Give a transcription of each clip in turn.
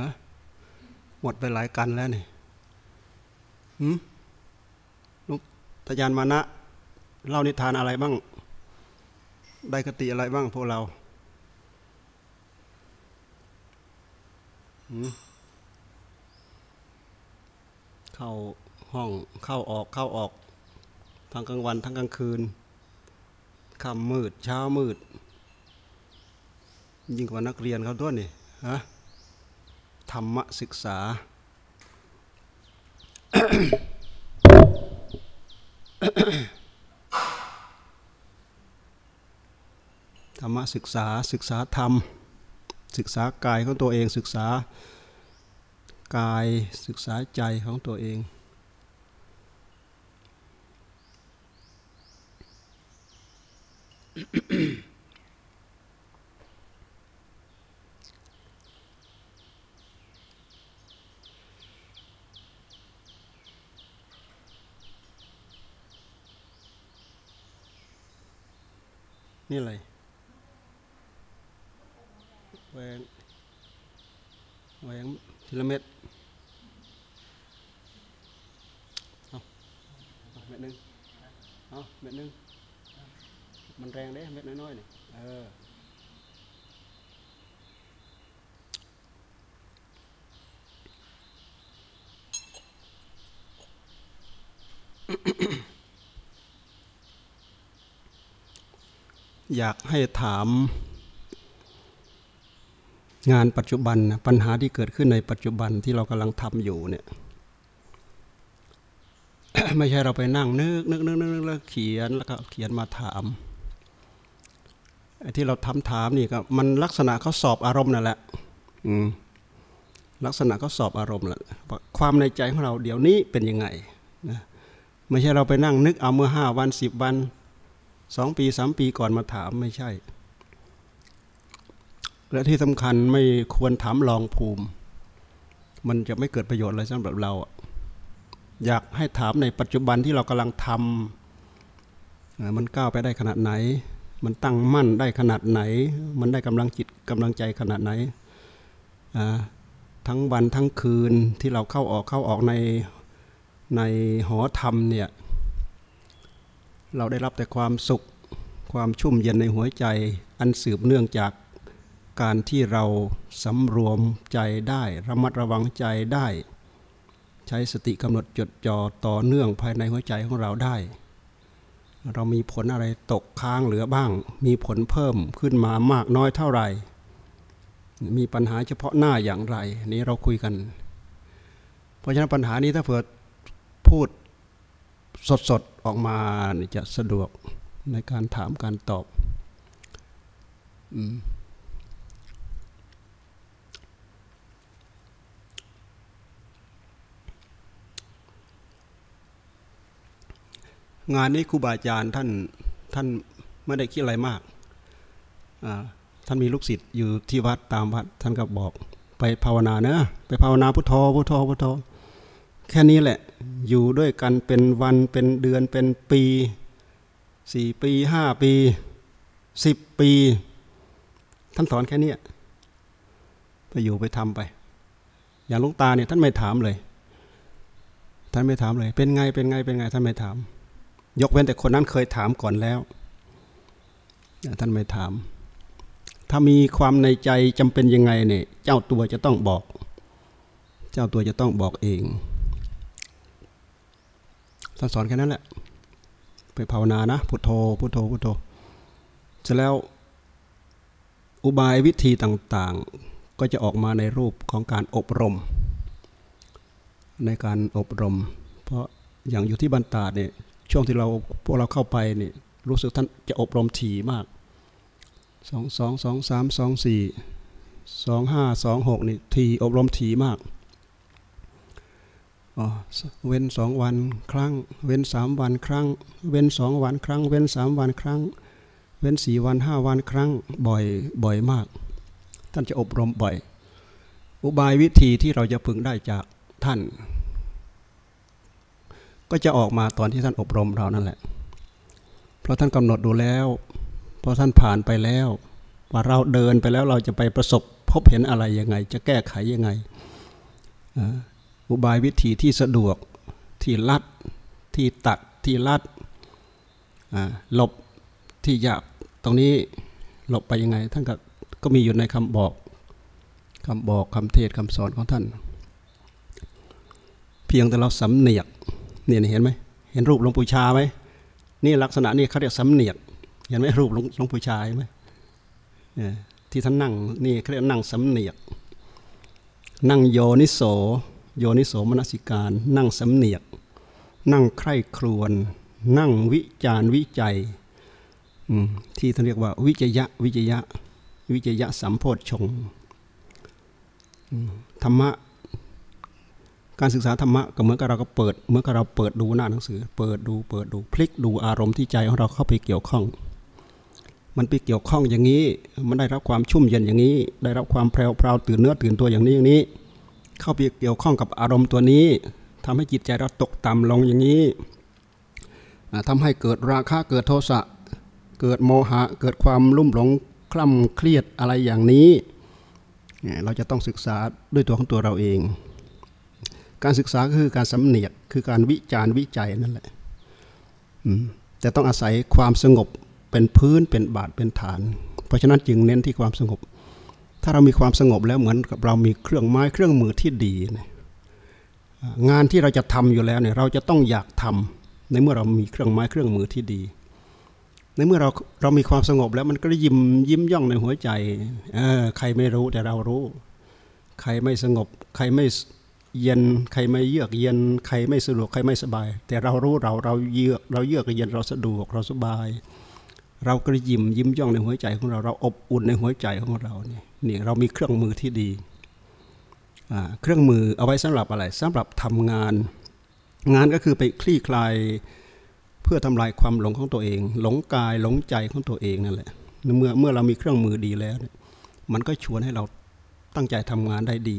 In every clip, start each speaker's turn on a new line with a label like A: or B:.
A: ฮะหมดไปหลายกันแล้วนี่หืมลุงตายานมานะ เล่านิทานอะไรบ้าง ได้คติอะไรบ้างพวกเราเข้าห้องเข้าออกเข้าออก ทั้งกลางวันทั้งกลางคืนค่ำมืดเช้ามืด ยิ่งกว่านักเรียนเขาด้วยนี่ฮะ ธรรมศึกษา ธรรมศึกษาศึกษาธรรม ศึกษากายของตัวเองศึกษากายศึกษาใจของตัวเอง นี่อะไรแหวนแหวงทีละเม็ดเอาเอาเม็ดหนึ่งเอาเม็ดหนึ่งมันแรงเด้เม็ดน้อยๆนี่เออ อยากให้ถาม งานปัจจุบันนะปัญหาที่เกิดขึ้นในปัจจุบันที่เรากำลังทำอยู่เนี่ยไม่ใช่เราไปนั่งนึกนึกนึกนึกนึกแล้วเขียนแล้วก็เขียนมาถามไอ้ที่เราทำถามนี่ก็มันลักษณะเขาสอบอารมณ์นั่นแหละอืมลักษณะเขาสอบอารมณ์แหละความในใจของเราเดี๋ยวนี้เป็นยังไงนะไม่ใช่เราไปนั่งนึกเอาเมื่อห้าวันสิบวัน สองปีสามปีก่อนมาถามไม่ใช่ และที่สำคัญไม่ควรถามลองภูมิ มันจะไม่เกิดประโยชน์อะไรสำหรับเรา อยากให้ถามในปัจจุบันที่เรากำลังทำมันก้าวไปได้ขนาดไหน มันตั้งมั่นได้ขนาดไหน มันได้กำลังจิตกำลังใจขนาดไหนทั้งวันทั้งคืนที่เราเข้าออกเข้าออกในในหอธรรมเนี่ย เราได้รับแต่ความสุขความชุ่มเย็นในหัวใจ อันสืบเนื่องจากการที่เราสำรวมใจได้ระมัดระวังใจได้ ใช้สติกำหนดจดจ่อต่อเนื่องภายในหัวใจของเราได้ เรามีผลอะไรตกค้างเหลือบ้าง มีผลเพิ่มขึ้นมามากน้อยเท่าไหร่ มีปัญหาเฉพาะหน้าอย่างไร นี้เราคุยกัน เพราะฉะนั้นปัญหานี้ถ้าเผื่อพูดสดๆ ออกมาจะสะดวกในการถามการตอบองานนี้ครูบาอาจารย์ท่านท่านไม่ได้คิดอะไรมาก ท่านมีลูกศิษย์อยู่ที่วัดตามวัด ท่านก็บอกไปภาวนาเนอะไปภาวนาพุทโธพุทโธพุทโธแค่นี้แหละ อยู่ด้วยกันเป็นวันเป็นเดือนเป็นปีสี่ปีห้าปีสิบปี ท่านสอนแค่นี้ไปอยู่ไปทำไป อย่างลุงตาเนี่ยท่านไม่ถามเลย ท่านไม่ถามเลย เป็นไงเป็นไงเป็นไงท่านไม่ถาม ยกเว้นแต่คนนั้นเคยถามก่อนแล้วท่านไม่ถาม ถ้ามีความในใจจำเป็นยังไงเนี่ย เจ้าตัวจะต้องบอก เจ้าตัวจะต้องบอกเอง ท่านสอนแค่นั้นแหละไปภาวนานะพุทโธพุทโธพุทโธเสร็จแล้วอุบายวิธีต่างๆ ก็จะออกมาในรูปของการอบรม ในการอบรม เพราะอย่างอยู่ที่บันตาเนี่ยช่วงที่เราพวกเราเข้าไปเนี่ยรู้สึกท่านจะอบรมถี่มากสองสองสองสามสองสี่สองห้าสองหกนี่ทีอบรมถี่มาก เว้นสองวันครั้ง เว้นสามวันครั้ง เว้นสองวันครั้ง เว้นสามวันครั้ง เว้นสี่วันห้าวันครั้งบ่อยบ่อยมาก ท่านจะอบรมบ่อย อุบายวิธีที่เราจะพึงได้จากท่าน ก็จะออกมาตอนที่ท่านอบรมเรานั่นแหละ เพราะท่านกำหนดดูแล้วเพราะท่านผ่านไปแล้วว่าเราเดินไปแล้วเราจะไปประสบพบเห็นอะไรยังไง จะแก้ไขยังไง อุบายวิธีที่สะดวกที่ลัดที่ตัดที่ลัดหลบที่หยาบตรงนี้หลบไปยังไง ท่านก็ก็มีอยู่ในคำบอกคำบอกคำเทศคำสอนของท่าน เพียงแต่เราสำเนียกเนี่ยเห็นไหมเห็นรูปหลวงปู่ชาไหมนี่ลักษณะนี่เขาเรียกสำเนียกเห็นไหมรูปหลวงปู่ชาไหมที่ท่านนั่งนี่เขาเรียกนั่งสำเนียก นั่งโยนิโส โยนิโสมนสิการ นั่งสำเนียก นั่งใคร่ครวน นั่งวิจารวิจัยที่ท่านเรียกว่า วิจยะวิจยะ วิจยะสัมโพธชงธรรมะการศึกษาธรรมะก็เหมือนกับเราก็เปิด เหมือนกับเราเปิดดูหน้าหนังสือ เปิดดูเปิดดูพลิกดูอารมณ์ที่ใจของเราเข้าไปเกี่ยวข้อง มันไปเกี่ยวข้องอย่างนี้ มันได้รับความชุ่มเย็นอย่างนี้ ได้รับความแพรวพราวตื่นเนื้อตื่นตัวอย่างนี้อย่างนี้ เข้าไปเกี่ยวข้องกับอารมณ์ตัวนี้ทำให้จิตใจเราตกต่ำลงอย่างนี้ทำให้เกิดราคะเกิดโทสะเกิดโมหะเกิดความลุ่มหลงคล่ำเครียดอะไรอย่างนี้ เราจะต้องศึกษาด้วยตัวของตัวเราเอง การศึกษาคือการสำเนียกคือการวิจารณ์วิจัยนั่นแหละแต่ต้องอาศัยความสงบเป็นพื้นเป็นบาทเป็นฐาน เพราะฉะนั้นจึงเน้นที่ความสงบ ถ้าเรามีความสงบแล้วเหมือนกับเรามีเครื่องไม้เครื่องมือที่ดีงานที่เราจะทำอยู่แล้วเนี่ยเราจะต้องอยากทำในเมื่อเรามีเครื่องไม้เครื่องมือที่ดี ในเมื่อเราเรามีความสงบแล้วมันก็ยิ้มยิ้มย่องในหัวใจเออใครไม่รู้แต่เรารู้ ใครไม่สงบ ใครไม่เย็นใครไม่เยือกเย็นใครไม่สะดวกใครไม่สบาย แต่เรารู้เราเราเยือกเราเยือกเย็นเราสะดวกเราสบาย เราก็ยิ้มยิ้มย่องในหัวใจของเรา เราอบอุ่นในหัวใจของเราเนี่นี่เรามีเครื่องมือที่ดีเครื่องมือเอาไว้สำหรับอะไรสำหรับทำงาน งานก็คือไปคลี่คลายเพื่อทำลายความหลงของตัวเอง หลงกายหลงใจของตัวเองนั่นแหละเมื่อเมื่อเรามีเครื่องมือดีแล้ว มันก็ชวนให้เราตั้งใจทำงานได้ดี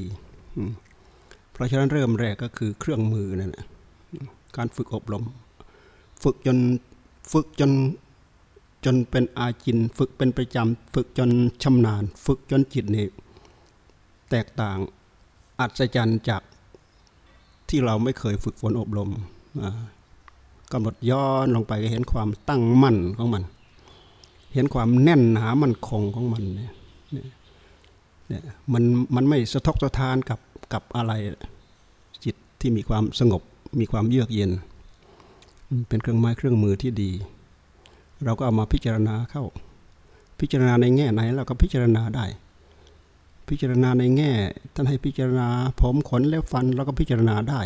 A: เพราะฉะนั้นเริ่มแรกก็คือเครื่องมือนั่นแหละการฝึกอบรม ฝึกจนฝึกจน จนเป็นอาจินฝึกเป็นประจำฝึกจนชำนาญ ฝึกจนจิตนี่แตกต่างอัศจรรย์จากที่เราไม่เคยฝึกฝนอบรมกำหนดย้อนลงไปก็เห็นความตั้งมั่นของมัน เห็นความแน่นหนามันคงของมันเนี่ยเนี่ยมันมันไม่สะทกสะทานกับกับอะไรจิตที่มีความสงบมีความเยือกเย็น เป็นเครื่องไม้เครื่องมือที่ดี เราก็เอามาพิจารณาเข้า พิจารณาในแง่ไหนเราก็พิจารณาได้ พิจารณาในแง่ท่านให้พิจารณาผมขนและฟันเราก็พิจารณาได้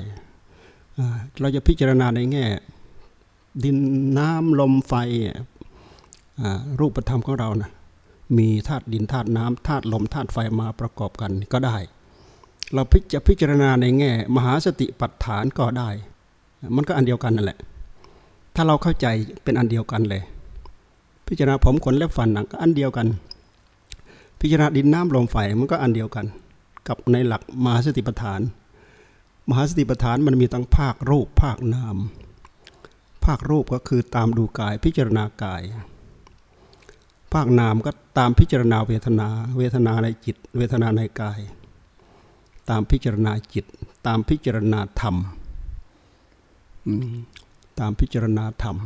A: เราจะพิจารณาในแง่ ดินน้ำลมไฟรูปธรรมของเรานะมีธาตุดินธาตุน้ำธาตุลมธาตุไฟมาประกอบกันก็ได้ เราพิจะพิจารณาในแง่ มหาสติปัฏฐานก็ได้ มันก็อันเดียวกันนั่นแหละ ถ้าเราเข้าใจเป็นอันเดียวกันเลย พิจารณาผมขนและฟันหนังอันเดียวกัน พิจารณาดินน้ำลมไฟมันก็อันเดียวกัน กับในหลักมหาสติปัฏฐาน มหาสติปัฏฐานมันมีทั้งภาครูปภาคนาม ภาครูปก็คือตามดูกายพิจารณากาย ภาคนามก็ตามพิจารณาเวทนา เวทนาในจิต เวทนาในกาย ตามพิจารณาจิต ตามพิจารณาธรรมตามพิจารณาธรรม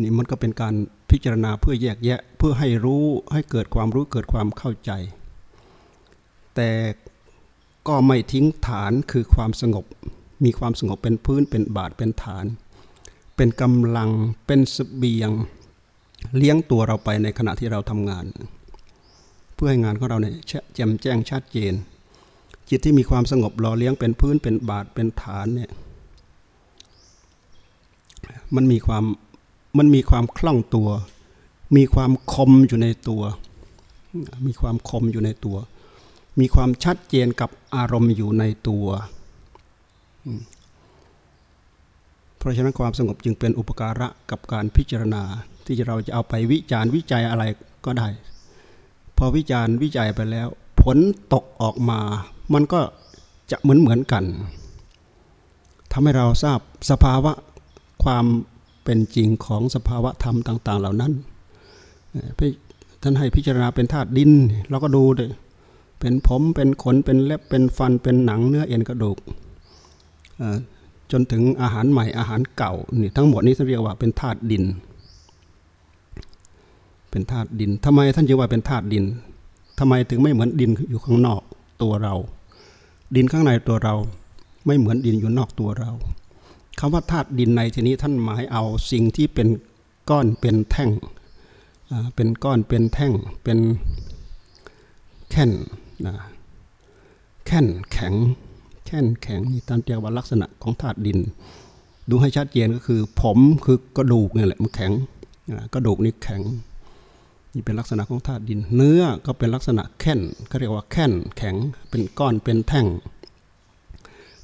A: นี่มันก็เป็นการพิจารณาเพื่อแยกแยะเพื่อให้รู้ให้เกิดความรู้เกิดความเข้าใจ แต่ก็ไม่ทิ้งฐานคือความสงบ มีความสงบเป็นพื้นเป็นบาทเป็นฐาน เป็นกำลังเป็นสเบียง เลี้ยงตัวเราไปในขณะที่เราทำงาน เพื่อให้งานของเราเนี่ยแจ่มแจ้งชัดเจน จิตที่มีความสงบหล่อเลี้ยงเป็นพื้นเป็นบาทเป็นฐานเนี่ยมันมีความ มันมีความคล่องตัว มีความคมอยู่ในตัว มีความคมอยู่ในตัว มีความชัดเจนกับอารมณ์อยู่ในตัว เพราะฉะนั้นความสงบจึงเป็นอุปการะกับการพิจารณา ที่เราจะเอาไปวิจารณ์วิจัยอะไรก็ได้ พอวิจารณ์วิจัยไปแล้ว ผลตกออกมา มันก็จะเหมือนเหมือนกันทำให้เราทราบสภาวะความ เป็นจริงของสภาวะธรรมต่าง ๆ เหล่านั้นท่านให้พิจารณาเป็นธาตุดิน เราก็ดูเลยเป็นผมเป็นขนเป็นเล็บเป็นฟันเป็นหนังเนื้อเอ็นกระดูกจนถึงอาหารใหม่อาหารเก่านี่ทั้งหมดนี้ท่านเรียกว่าเป็นธาตุดิน เป็นธาตุดินทำไมท่านจึงว่าเป็นธาตุดินทำไมถึงไม่เหมือนดินอยู่ข้างนอกตัวเรา ดินข้างในตัวเราไม่เหมือนดินอยู่นอกตัวเรา คำว่าธาตุดินในที่นี้ท่านหมายเอาสิ่งที่เป็นก้อนเป็นแท่งเป็นก้อนเป็นแท่งเป็นแค่นนะแค่นแข็งแค่นแข็งนี่ตามเรียกว่าลักษณะของธาตุดิน ดูให้ชัดเจนก็คือ ผมคือกระดูกนี่แหละมันแข็งกระดูกนี่แข็งนี่เป็นลักษณะของธาตุดิน เนื้อก็เป็นลักษณะแค่นเขาเรียกว่าแค่นแข็งเป็นก้อนเป็นแท่ง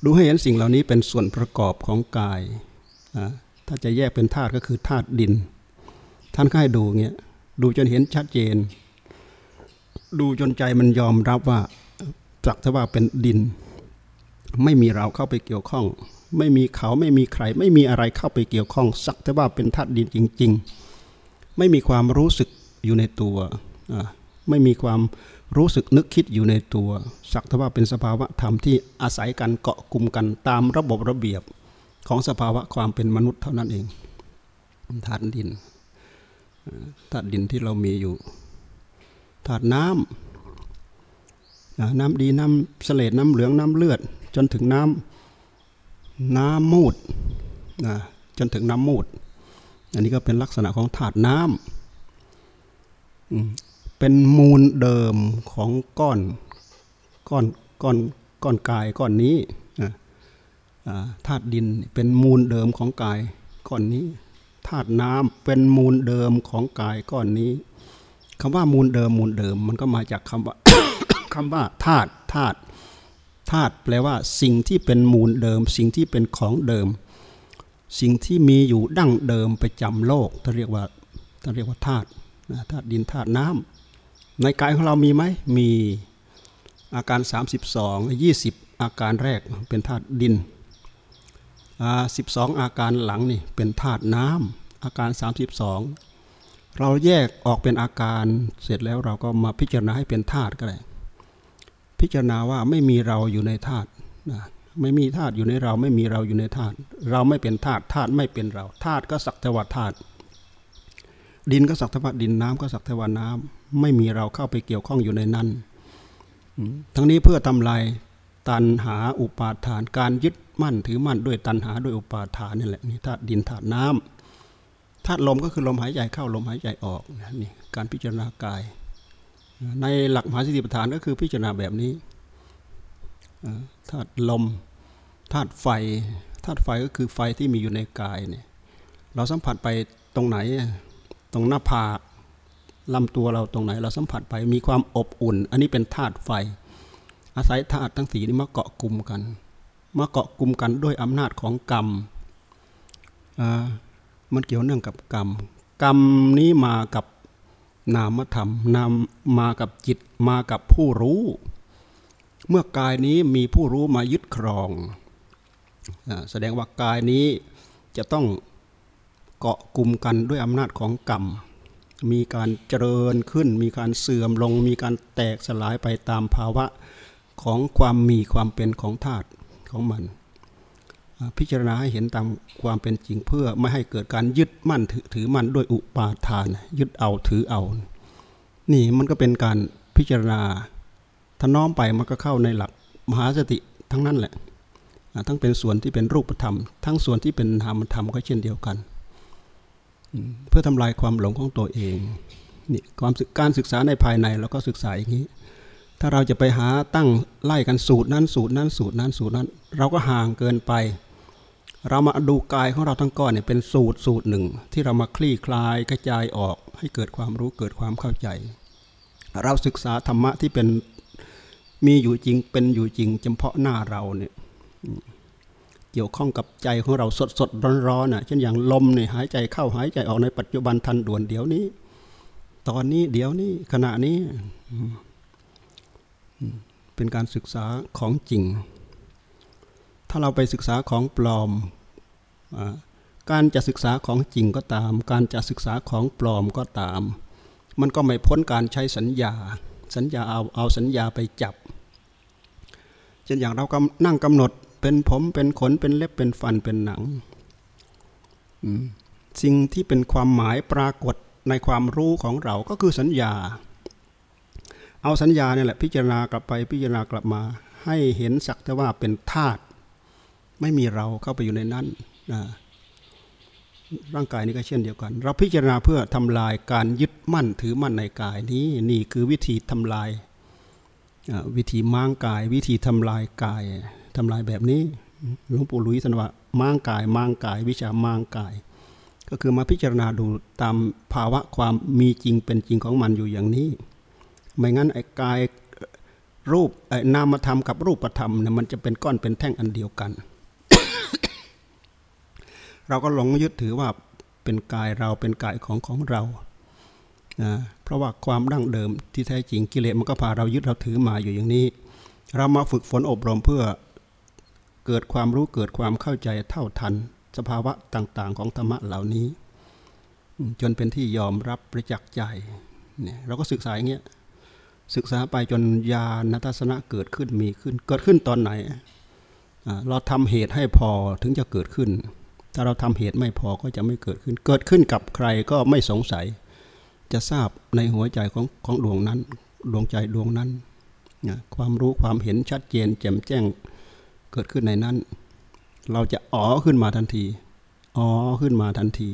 A: ดูให้เห็นสิ่งเหล่านี้เป็นส่วนประกอบของกายถ้าจะแยกเป็นธาตุก็คือธาตุดิน ท่านก็ให้ดูเงี้ยดูจนเห็นชัดเจน ดูจนใจมันยอมรับว่าจักจะว่าเป็นดิน ไม่มีเราเข้าไปเกี่ยวข้อง ไม่มีเขาไม่มีใคร ไม่มีอะไรเข้าไปเกี่ยวข้อง สักแต่ว่าเป็นธาตุดินจริง ๆ ไม่มีความรู้สึกอยู่ในตัว ไม่มีความ รู้สึกนึกคิดอยู่ในตัว สักแต่ว่าเป็นสภาวะธรรมที่อาศัยกันเกาะกลุ่มกันตามระบบระเบียบของสภาวะความเป็นมนุษย์เท่านั้นเองธาตุดินธาตุดินที่เรามีอยู่ธาตุน้ำน้ำดีน้ำเสลดน้ำเหลืองน้ำเลือด จนถึงน้ำน้ำมูดจนถึงน้ำมูด อันนี้ก็เป็นลักษณะของถาดน้ำ เป็นมูลเดิมของก้อนก้อนก้อนก้อนกายก้อนนี้ธาตุดินเป็นมูลเดิมของกายก้อนนี้ธาตุน้ำเป็นมูลเดิมของกายก้อนนี้คำว่ามูลเดิมมูลเดิม มันก็มาจากคำว่าคำว่าธาตุธาตุธาตุแปลว่า สิ่งที่เป็นมูลเดิม สิ่งที่เป็นของเดิม สิ่งที่มีอยู่ดั้งเดิมประจำโลกท่านเรียกว่าท่านเรียกว่าธาตุธาตุดินธาตุน้ำ ในกายของเรามีไหมมีอาการ 32 20 อาการแรกเป็นธาตุดินสิบสองอาการหลังนี่เป็นธาตุน้ำอาการ 32 เราแยกออกเป็นอาการเสร็จแล้วเราก็มาพิจารณาให้เป็นธาตุก็ได้พิจารณาว่าไม่มีเราอยู่ในธาตุนะไม่มีธาตุอยู่ในเราไม่มีเราอยู่ในธาตุเราไม่เป็นธาตุธาตุไม่เป็นเราธาตุก็สักแต่ว่าธาตุดินก็สักแต่ว่าดินน้ำก็สักแต่ว่าน้ำ ไม่มีเราเข้าไปเกี่ยวข้องอยู่ในนั้น ทั้งนี้เพื่อทำลายตันหาอุปาทาน การยึดมั่นถือมั่นด้วยตัณหาด้วยอุปาทานนี่แหละนี่ธาตุดินธาตุน้ำธาตุลมก็คือลมหายใจเข้าลมหายใจออกนี่การพิจารณากาย ในหลักมหาสติปัฏฐานก็คือพิจารณาแบบนี้ธาตุลมธาตุไฟธาตุไฟก็คือไฟที่มีอยู่ในกายเนี่ยเราสัมผัสไปตรงไหนตรงหน้าผาก ลำตัวเราตรงไหนเราสัมผัสไปมีความอบอุ่น อันนี้เป็นธาตุไฟ อาศัยธาตุทั้งสีนี้มาเกาะกลุ่มกัน มาเกาะกลุ่มกันด้วยอำนาจของกรรมมันเกี่ยวเนื่องกับกรรม กรรมนี้มากับนามธรรมนามมากับจิตมากับผู้รู้ เมื่อกายนี้มีผู้รู้มายึดครองแสดงว่ากายนี้จะต้องเกาะกลุ่มกันด้วยอำนาจของกรรม มีการเจริญขึ้น มีการเสื่อมลง มีการแตกสลายไปตามภาวะของความมีความเป็นของธาตุของมัน พิจารณาให้เห็นตามความเป็นจริงเพื่อไม่ให้เกิดการยึดมั่นถือมั่นด้วยอุปาทาน ยึดเอาถือเอา นี่มันก็เป็นการพิจารณาถ้าน้อมไปมันก็เข้าในหลักมหาสติทั้งนั้นแหละทั้งเป็นส่วนที่เป็นรูปธรรม ทั้งส่วนที่เป็นนามธรรมก็เช่นเดียวกัน เพื่อทำลายความหลงของตัวเองนี่ความการศึกษาในภายในเราก็ศึกษาอย่างนี้ ถ้าเราจะไปหาตั้งไล่กันสูตรนั้นสูตรนั้นสูตรนั้นสูตรนั้น เราก็ห่างเกินไป เรามาดูกายของเราทั้งก้อนเนี่ยเป็นสูตรสูตรหนึ่ง ที่เรามาคลี่คลายกระจายออกให้เกิดความรู้เกิดความเข้าใจ เราศึกษาธรรมะที่เป็นมีอยู่จริงเป็นอยู่จริงเฉพาะหน้าเราเนี่ย เกี่ยวข้องกับใจของเราสดสดร้อนร้อนอะเช่นอย่างลมเนี่ยหายใจเข้าหายใจออกในปัจจุบันทันด่วนเดี๋ยวนี้ ตอนนี้เดี๋ยวนี้ขณะนี้เป็นการศึกษาของจริง ถ้าเราไปศึกษาของปลอมการจะศึกษาของจริงก็ตาม การจะศึกษาของปลอมก็ตาม มันก็ไม่พ้นการใช้สัญญา สัญญาเอาเอาสัญญาไปจับ เช่นอย่างเรากำนั่งกำหนด เป็นผมเป็นขนเป็นเล็บเป็นฟันเป็นหนังสิ่งที่เป็นความหมายปรากฏในความรู้ของเราก็คือสัญญา เอาสัญญาเนี่ยแหละพิจารณากลับไปพิจารณากลับมา ให้เห็นสักแต่ว่าเป็นธาตุไม่มีเราเข้าไปอยู่ในนั้นนะร่างกายนี้ก็เช่นเดียวกัน เราพิจารณาเพื่อทำลายการยึดมั่นถือมั่นในกายนี้นี่คือวิธีทำลายวิธีม้างกาย วิธีทำลายกาย ทำลายแบบนี้หลวงปู่ลุยสันว่าม้างกายมางกาย วิชามางกาย ก็คือมาพิจารณาดูตามภาวะความมีจริงเป็นจริงของมันอยู่อย่างนี้ ไม่งั้นไอ้กายรูปไอ้นามธรรมกับรูปธรรมเนี่ยมันจะเป็นก้อนเป็นแท่งอันเดียวกัน เราก็หลงยึดถือว่าเป็นกายเราเป็นกายของของเรานะเพราะว่าความดั้งเดิมที่แท้จริงกิเลสมันก็พาเรายึดเราถือมาอยู่อย่างนี้ เรามาฝึกฝนอบรมเพื่อ เกิดความรู้เกิดความเข้าใจเท่าทัน สภาวะต่างๆ ของธรรมะเหล่านี้ จนเป็นที่ยอมรับประจักษ์ใจเนี่ยเราก็ศึกษาอย่างเงี้ยศึกษาไปจนญาณทัศนะเกิดขึ้นมีขึ้น เกิดขึ้นตอนไหน เราทำเหตุให้พอถึงจะเกิดขึ้น ถ้าเราทำเหตุไม่พอก็จะไม่เกิดขึ้น เกิดขึ้นกับใครก็ไม่สงสัย จะทราบในหัวใจของของดวงนั้น ดวงใจดวงนั้น ความรู้ความเห็นชัดเจนแจ่มแจ้ง เกิดขึ้นในนั้น เราจะอ๋อขึ้นมาทันทีอ๋อขึ้นมาทันที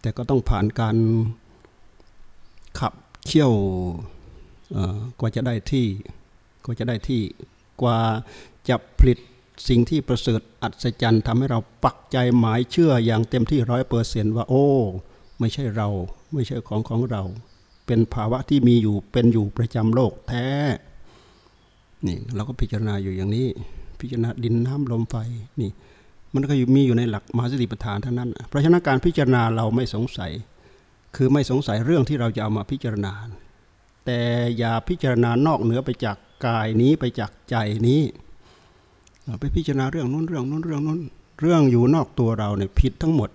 A: แต่ก็ต้องผ่านการขับเขี่ยวกว่าจะได้ที่กว่าจะได้ที่กว่าจะผลิตสิ่งที่ประเสริฐอัศจรรย์ทำให้เราปักใจหมายเชื่ออย่างเต็มที่ร้อยเปอร์เซนต์ว่า โอ้ ไม่ใช่เรา ไม่ใช่ของของเรา เป็นภาวะที่มีอยู่เป็นอยู่ประจำโลกแท้ นี่เราก็พิจารณาอยู่อย่างนี้ พิจารณาดินน้ำลมไฟนี่ มันก็อยู่มีอยู่ในหลักมหาสติปัฏฐานทั้งนั้น เพราะฉะนั้นการพิจารณาเราไม่สงสัย คือไม่สงสัยเรื่องที่เราจะเอามาพิจารณา แต่อย่าพิจารณานอกเหนือไปจากกายนี้ไปจากใจนี้ไปพิจารณาเรื่องนู้นเรื่องนู้นเรื่องนู้นเรื่องอยู่นอกตัวเราเนี่ยผิดทั้งหมด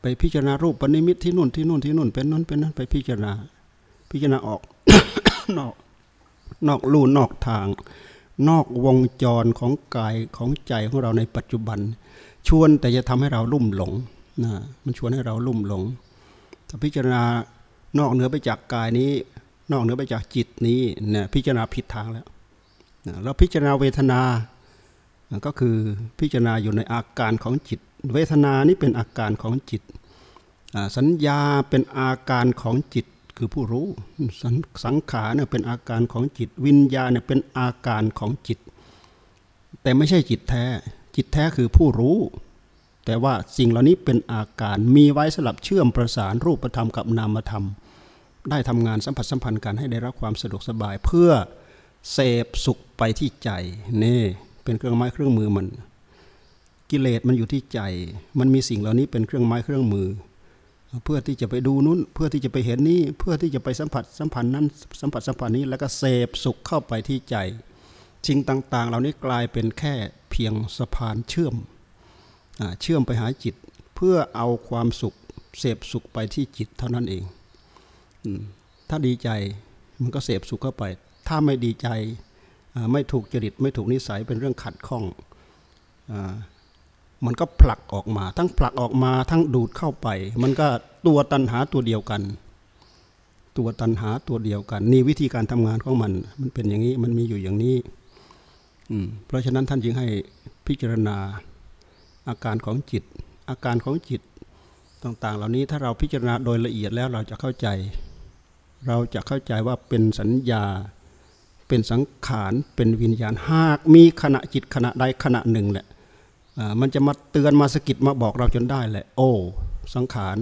A: ไปพิจารณารูปปณิมิตที่นู่นที่นู่นที่นู่นเป็นนั้นเป็นนั้นไปพิจารณาพิจารณาออกนอก นอกลู่นอกทาง นอกวงจรของกายของใจของเราในปัจจุบัน ชวนแต่จะทำให้เราลุ่มหลงนะมันชวนให้เราลุ่มหลงถ้าพิจารณานอกเหนือไปจากกายนี้ นอกเหนือไปจากจิตนี้เนี่ยพิจารณาผิดทางแล้วเราพิจารณาเวทนาก็คือพิจารณาอยู่ในอาการของจิต เวทนานี้เป็นอาการของจิต สัญญาเป็นอาการของจิต คือผู้รู้สังขารเนี่ยเป็นอาการของจิต วิญญาณเนี่ยเป็นอาการของจิต แต่ไม่ใช่จิตแท้ จิตแท้คือผู้รู้ แต่ว่าสิ่งเหล่านี้เป็นอาการมีไว้สลับเชื่อมประสานรูปธรรมกับนามธรรม ได้ทำงานสัมผัสสัมพันธ์กันให้ได้รับความสะดวกสบายเพื่อเสพสุขไปที่ใจนี่เป็นเครื่องไม้เครื่องมือมัน กิเลสมันอยู่ที่ใจ มันมีสิ่งเหล่านี้เป็นเครื่องไม้เครื่องมือ เพื่อที่จะไปดูนู้น เพื่อที่จะไปเห็นนี้ เพื่อที่จะไปสัมผัสสัมพันธ์นั้นสัมผัสสัมพันธ์นี้แล้วก็เสพสุขเข้าไปที่ใจสิ่งต่าง ๆ เหล่านี้กลายเป็นแค่เพียงสะพานเชื่อมเชื่อมไปหาจิต เพื่อเอาความสุขเสพสุขไปที่จิตเท่านั้นเองถ้าดีใจมันก็เสพสุขเข้าไป ถ้าไม่ดีใจไม่ถูกจริตไม่ถูกนิสัยเป็นเรื่องขัดข้องอ มันก็ผลักออกมา ทั้งผลักออกมาทั้งดูดเข้าไป มันก็ตัวตันหาตัวเดียวกัน ตัวตันหาตัวเดียวกัน นี่วิธีการทำงานของมัน มันเป็นอย่างนี้มันมีอยู่อย่างนี้ อืมเพราะฉะนั้นท่านจึงให้พิจารณาอาการของจิต อาการของจิตต่าง ๆ เหล่านี้ถ้าเราพิจารณาโดยละเอียดแล้วเราจะเข้าใจ เราจะเข้าใจว่าเป็นสัญญา เป็นสังขารเป็นวิญญาณหากมีขณะจิตขณะใดขณะหนึ่งแหละ มันจะมาเตือนมาสกิดมาบอกเราจนได้แหละ โอ้ สังขาร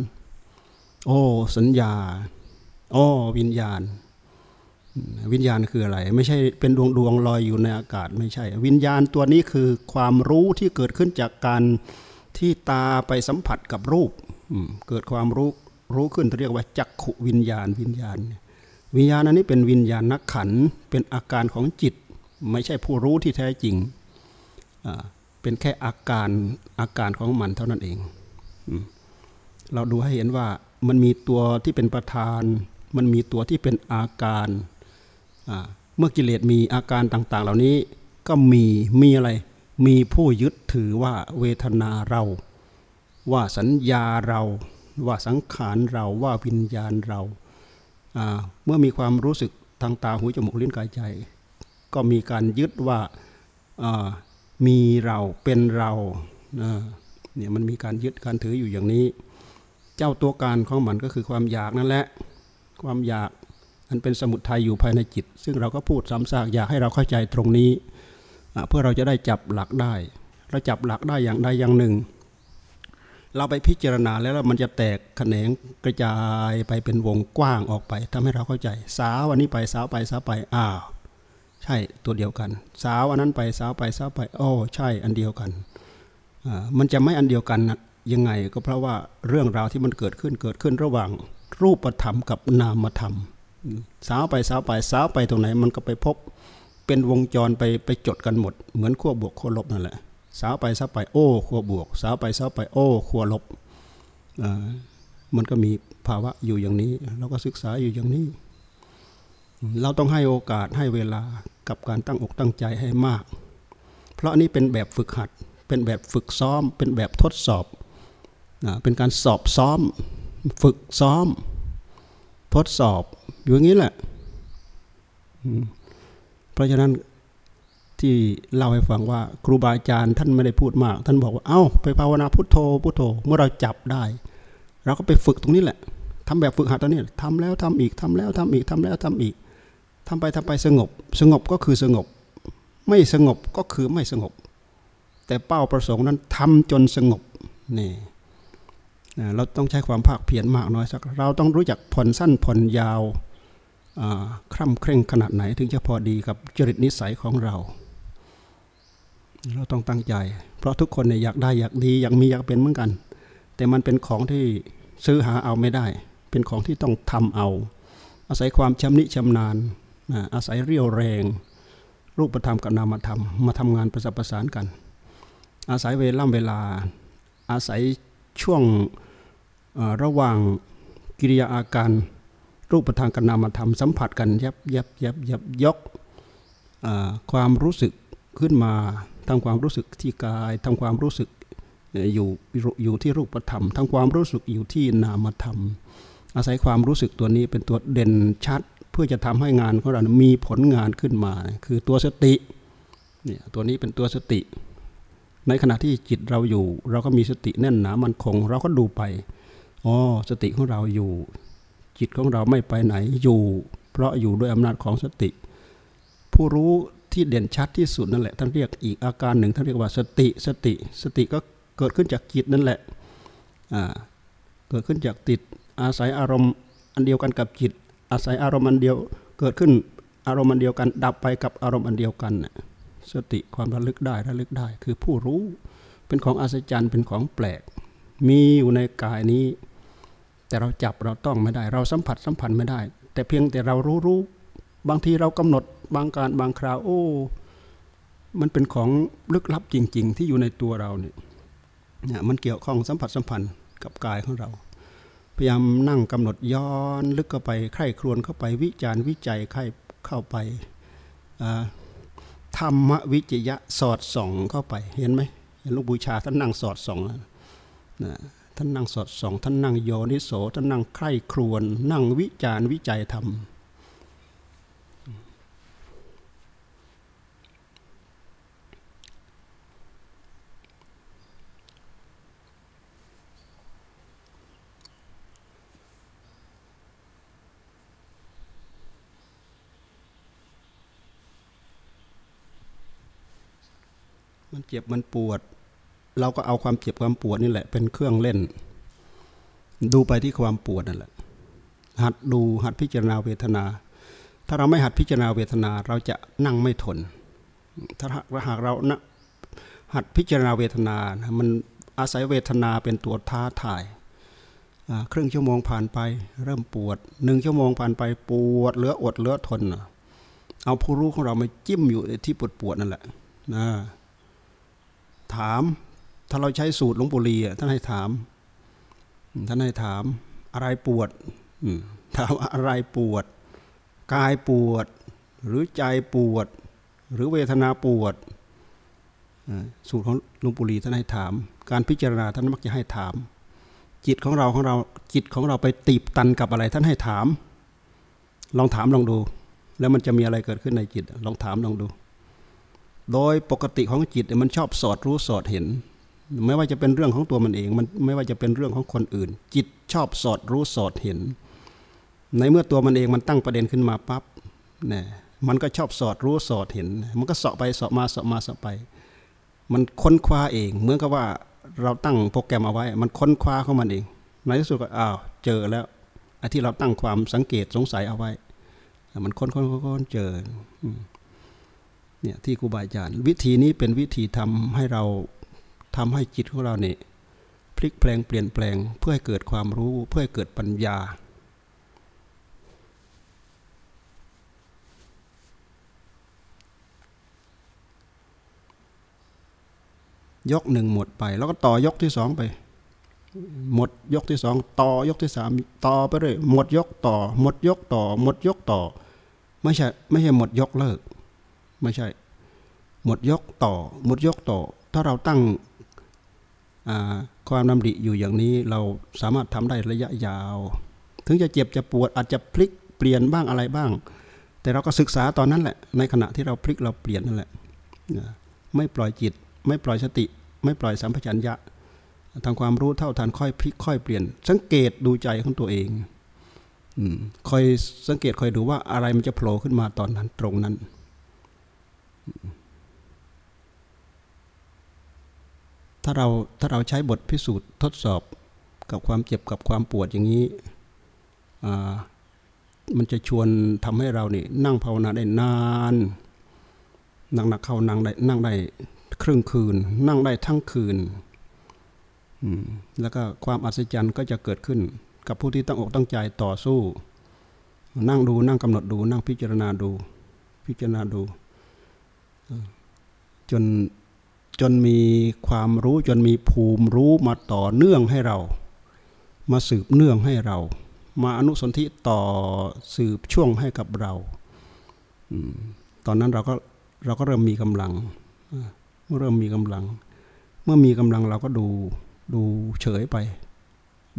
A: โอ้ สัญญา โอ้ วิญญาณ วิญญาณคืออะไร ไม่ใช่เป็นดวงดวงลอยอยู่ในอากาศไม่ใช่ วิญญาณตัวนี้คือความรู้ที่เกิดขึ้นจากการที่ตาไปสัมผัสกับรูป เกิดความรู้รู้ขึ้นเรียกว่าจักขุวิญญาณวิญญาณ วิญญาณอันนี้เป็นวิญญาณนักขันเป็นอาการของจิต ไม่ใช่ผู้รู้ที่แท้จริง เป็นแค่อาการอาการของมันเท่านั้นเอง เราดูให้เห็นว่ามันมีตัวที่เป็นประธาน มันมีตัวที่เป็นอาการ เมื่อกิเลสมีอาการต่าง ๆ เหล่านี้ก็มีมีอะไร มีผู้ยึดถือว่าเวทนาเรา ว่าสัญญาเรา ว่าสังขารเราว่าวิญญาณเราเมื่อมีความรู้สึกทางตาหูจมูกลิ้นกายใจ ก็มีการยึดว่า มีเราเป็นเราเนี่ยมันมีการยึดการถืออยู่อย่างนี้ เจ้าตัวการของมันก็คือความอยากนั่นแหละ ความอยากอันเป็นสมุทัยอยู่ภายในจิต ซึ่งเราก็พูดซ้ำซากอยากให้เราเข้าใจตรงนี้ เพื่อเราจะได้จับหลักได้ เราจับหลักได้อย่างใดอย่างหนึ่ง เราไปพิจารณาแล้วมันจะแตกแขนงกระจายไปเป็นวงกว้างออกไปทำให้เราเข้าใจ สาววันนี้ไปสาวไปสาวไปอ้าว ใช่ตัวเดียวกัน สาวอันนั้นไปสาวไปสาวไปโอ้ใช่อันเดียวกันมันจะไม่อันเดียวกันนะยังไงก็เพราะว่าเรื่องราวที่มันเกิดขึ้นเกิดขึ้นระหว่างรูปธรรมกับนามธรรมสาวไปสาวไปสาวไปตรงไหน มันก็ไปพบเป็นวงจรไปไปจดกันหมด เหมือนขั้วบวกขั้วลบนั่นแหละสาวไปสาวไปโอ้ขั้วบวก สาวไปสาวไปโอ้ขั้วลบมันก็มีภาวะอยู่อย่างนี้เราก็ศึกษาอยู่อย่างนี้ เราต้องให้โอกาสให้เวลา กับการตั้งอกตั้งใจให้มาก เพราะนี้เป็นแบบฝึกหัด เป็นแบบฝึกซ้อม เป็นแบบทดสอบ เป็นการสอบซ้อม ฝึกซ้อม ทดสอบอยู่อย่างนี้แหละ เพราะฉะนั้นที่เล่าให้ฟังว่าครูบาอาจารย์ท่านไม่ได้พูดมาก ท่านบอกว่า เอา้าไปภาวนาพุทโธพุทโธ เมื่อเราจับได้ เราก็ไปฝึกตรงนี้แหละทำแบบฝึกหัดตรงนี้ทำแล้วทำอีกทำแล้วทำอีกทำแล้วทำอีก ทำไปทำไปสงบ สงบก็คือสงบ ไม่สงบก็คือไม่สงบ แต่เป้าประสงค์นั้นทำจนสงบนี่เราต้องใช้ความภาคเพียรมากน้อยสัก เราต้องรู้จักผ่อนสั้นผ่อนยาวคร่ำเคร่งขนาดไหนถึงจะพอดีกับจริตนิสัยของเรา เราต้องตั้งใจ เพราะทุกคนเนี่ยอยากได้อยากดีอยากมีอยากเป็นเหมือนกัน แต่มันเป็นของที่ซื้อหาเอาไม่ได้ เป็นของที่ต้องทำเอา อาศัยความชำนิชำนาญ อาศัยเรี่ยวแรง รูปธรรมกับนามธรรม มาทำงานประสานประสานกัน อาศัยเวลาเวลา อาศัยช่วงระหว่างกิริยาอาการ รูปธรรมกับนามธรรมสัมผัสกันยับยับยับยับยกความรู้สึกขึ้นมาทำความรู้สึกที่กายทำความรู้สึกอยู่อยู่ที่รูปธรรมทำความรู้สึกอยู่ที่นามธรรม อาศัยความรู้สึกตัวนี้เป็นตัวเด่นชัด พื่อจะทำให้งานของเรามีผลงานขึ้นมา คือตัวสติเนี่ยตัวนี้เป็นตัวสติ ในขณะที่จิตเราอยู่ เราก็มีสติแน่นหนามันคง เราก็ดูไปอ๋อสติของเราอยู่ จิตของเราไม่ไปไหนอยู่ เพราะอยู่ด้วยอำนาจของสติ ผู้รู้ที่เด่นชัดที่สุดนั่นแหละท่านเรียกอีกอาการหนึ่งท่านเรียกว่าสติสติ สติก็เกิดขึ้นจากจิตนั่นแหละเกิดขึ้นจากติดอาศัยอารมณ์อันเดียวกันกับจิต อาศัยอารมณ์อันเดียวเกิดขึ้นอารมณ์อันเดียวกัน ดับไปกับอารมณ์อันเดียวกันสติความระลึกได้ระลึกได้ คือผู้รู้เป็นของอัศจรรย์เป็นของแปลก มีอยู่ในกายนี้ แต่เราจับเราต้องไม่ได้ เราสัมผัสสัมพันธ์ไม่ได้ แต่เพียงแต่เรารู้รู้บางทีเรากำหนดบางการบางคราวโอ้ มันเป็นของลึกลับจริง ๆ ที่อยู่ในตัวเราเนี่ยเนี่ยมันเกี่ยวข้องสัมผัสสัมพันธ์กับกายของเรา พยายามนั่งกำหนดย้อนลึกเข้าไปไข้ครวนเข้าไปวิจารณ์วิจัยไข้เข้าไปธรรมวิจยะสอดส่องเข้าไปเห็นไหมเห็นลูกบูชาท่านนั่งสอดส่องนะท่านนั่งสอดส่อง ท่านนั่งโยนิโสท่านนั่งใคร่ครวน นั่งวิจารณวิจัยธรรม มันเจ็บมันปวด เราก็เอาความเจ็บความปวดนี่แหละ เป็นเครื่องเล่น ดูไปที่ความปวดนั่นแหละ หัดดูหัดพิจารณาเวทนา ถ้าเราไม่หัดพิจารณาเวทนาเราจะนั่งไม่ทน ถ้าหากเรานะหัดพิจารณาเวทนามันอาศัยเวทนาเป็นตัวท้าทายครึ่งชั่วโมงผ่านไป เริ่มปวดหนึ่งชั่วโมงผ่านไปปวดเหลืออดเหลือทน เอาผู้รู้ของเรามาจิ้มอยู่ที่ปวดปวดนั่นแหละนะ ถาม ถ้าเราใช้สูตรหลวงปู่ลีท่านให้ถาม ท่านให้ถาม อะไรปวดถามว่าอะไรปวด กายปวด หรือใจปวด หรือเวทนาปวดสูตรของหลวงปู่ลีท่านให้ถาม การพิจารณาท่านมักจะให้ถาม จิตของเราของเราจิตของเราไปตีบตันกับอะไร ท่านให้ถาม ลองถามลองดู แล้วมันจะมีอะไรเกิดขึ้นในจิต ลองถามลองดู โดยปกติของจิตมันชอบสอดรู้สอดเห็น ไม่ว่าจะเป็นเรื่องของตัวมันเอง มันไม่ว่าจะเป็นเรื่องของคนอื่น จิตชอบสอดรู้สอดเห็น ในเมื่อตัวมันเองมันตั้งประเด็นขึ้นมาปั๊บเนี่ยมันก็ชอบสอดรู้สอดเห็น มันก็สอบไปสอบมาสอบมาสอบไป มันค้นคว้าเอง เหมือนกับว่าเราตั้งโปรแกรมเอาไว้ มันค้นคว้าเข้ามันเอง ในที่สุดก็อ้าวเจอแล้วไอ้ที่เราตั้งความสังเกตสงสัยเอาไว้ มันค้นค้นค้นเจอ เนี่ยที่ครูบาอาจารย์ วิธีนี้เป็นวิธีทำให้เราทำให้จิตของเราเนี่ยพลิกแปลงเปลี่ยนแปลงเพื่อให้เกิดความรู้เพื่อให้เกิดปัญญา ยกหนึ่งหมดไป แล้วก็ต่อยกที่สองไป หมดยกที่สองต่อยกที่สามต่อไปเรื่อยหมดยกต่อ หมดยกต่อ หมดยกต่อ ไม่ใช่ไม่ใช่หมดยกเลิก ไม่ใช่ หมดยกต่อ หมดยกต่อ ถ้าเราตั้งความนำดิอยู่อย่างนี้เราสามารถทำได้ระยะยาว ถึงจะเจ็บจะปวดอาจจะพลิกเปลี่ยนบ้างอะไรบ้าง แต่เราก็ศึกษาตอนนั้นแหละ ในขณะที่เราพลิกเราเปลี่ยนนั่นแหละไม่ปล่อยจิต ไม่ปล่อยสติ ไม่ปล่อยสัมปชัญญะทำความรู้เท่าทันค่อยพลิกค่อยเปลี่ยน สังเกตดูใจของตัวเองอคอยสังเกตคอยดูว่าอะไรมันจะโผล่ขึ้นมาตอนนั้นตรงนั้น ถ้าเราถ้าเราใช้บทพิสูจน์ทดสอบกับความเจ็บกับความปวดอย่างนี้ มันจะชวนทำให้เรานี่นั่งภาวนาได้นาน นั่งหนักเข้านั่งได้นั่งได้ครึ่งคืน นั่งได้ทั้งคืน แล้วก็ความอัศจรรย์ก็จะเกิดขึ้นกับผู้ที่ตั้งอกตั้งใจต่อสู้ นั่งดูนั่งกำหนดดู นั่งพิจารณาดู พิจารณาดู จนจนมีความรู้จนมีภูมิรู้มาต่อเนื่องให้เรา มาสืบเนื่องให้เรา มาอนุสนธิต่อสืบช่วงให้กับเราตอนนั้นเราก็เราก็เริ่มมีกำลังเริ่มมีกำลัง เมื่อมีกำลังเราก็ดูดูเฉยไป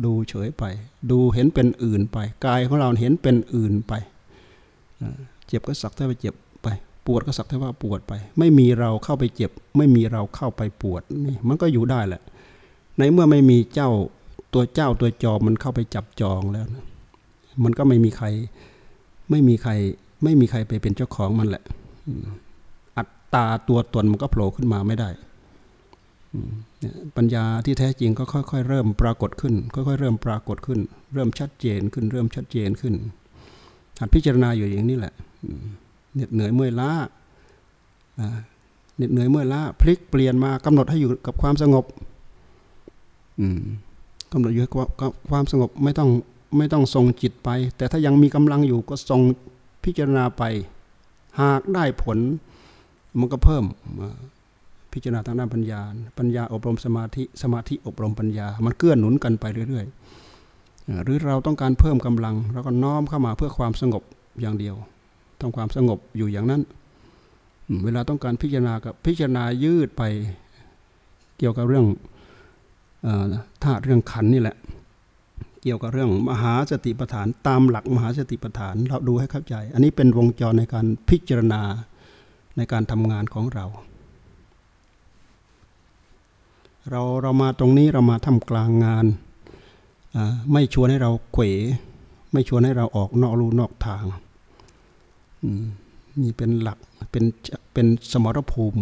A: ดูเฉยไป ดูเห็นเป็นอื่นไป กายของเราเห็นเป็นอื่นไปเจ็บก็สักแต่ว่าเจ็บ ปวดก็สักแต่ว่าปวดไป ไม่มีเราเข้าไปเจ็บ ไม่มีเราเข้าไปปวดนี่มันก็อยู่ได้แหละ ในเมื่อไม่มีเจ้าตัวเจ้าตัวจอมมันเข้าไปจับจองแล้วนะมันก็ไม่มีใคร ไม่มีใคร ไม่มีใครไปเป็นเจ้าของมันแหละอัตาตัวตนมันก็โผล่ขึ้นมาไม่ได้ปัญญาที่แท้จริงก็ค่อย ๆ เริ่มปรากฏขึ้น ค่อยๆเริ่มปรากฏขึ้น เริ่มชัดเจนขึ้น เริ่มชัดเจนขึ้นหัดพิจารณาอยู่อย่างนี้แหละ เหน็ดเหนื่อยเมื่อยล้าเหน็ดเหนื่อยเมื่อยล้าพลิกเปลี่ยนมากำหนดให้อยู่กับความสงบกำหนดอยู่กับความสงบไม่ต้องไม่ต้องทรงจิตไป แต่ถ้ายังมีกำลังอยู่ก็ทรงพิจารณาไป หากได้ผล มันก็เพิ่มพิจารณาทางด้านปัญญา ปัญญาอบรมสมาธิสมาธิอบรมปัญญา มันเกื้อหนุนกันไปเรื่อยๆหรือเราต้องการเพิ่มกำลังเราก็น้อมเข้ามาเพื่อความสงบอย่างเดียว ทำความสงบอยู่อย่างนั้น เวลาต้องการพิจารณากับพิจารณายืดไปเกี่ยวกับเรื่องธาตุเรื่องขันนี่แหละ เกี่ยวกับเรื่องมหาสติปัฏฐานตามหลักมหาสติปัฏฐานเราดูให้เข้าใจ อันนี้เป็นวงจรในการพิจารณาในการทำงานของเรา เราเรามาตรงนี้เรามาทำกลางงาน ไม่ชวนให้เราเขวไม่ชวนให้เราออกนอกรูนอกทาง นี่เป็นหลักเป็นเป็นสมรภูมิ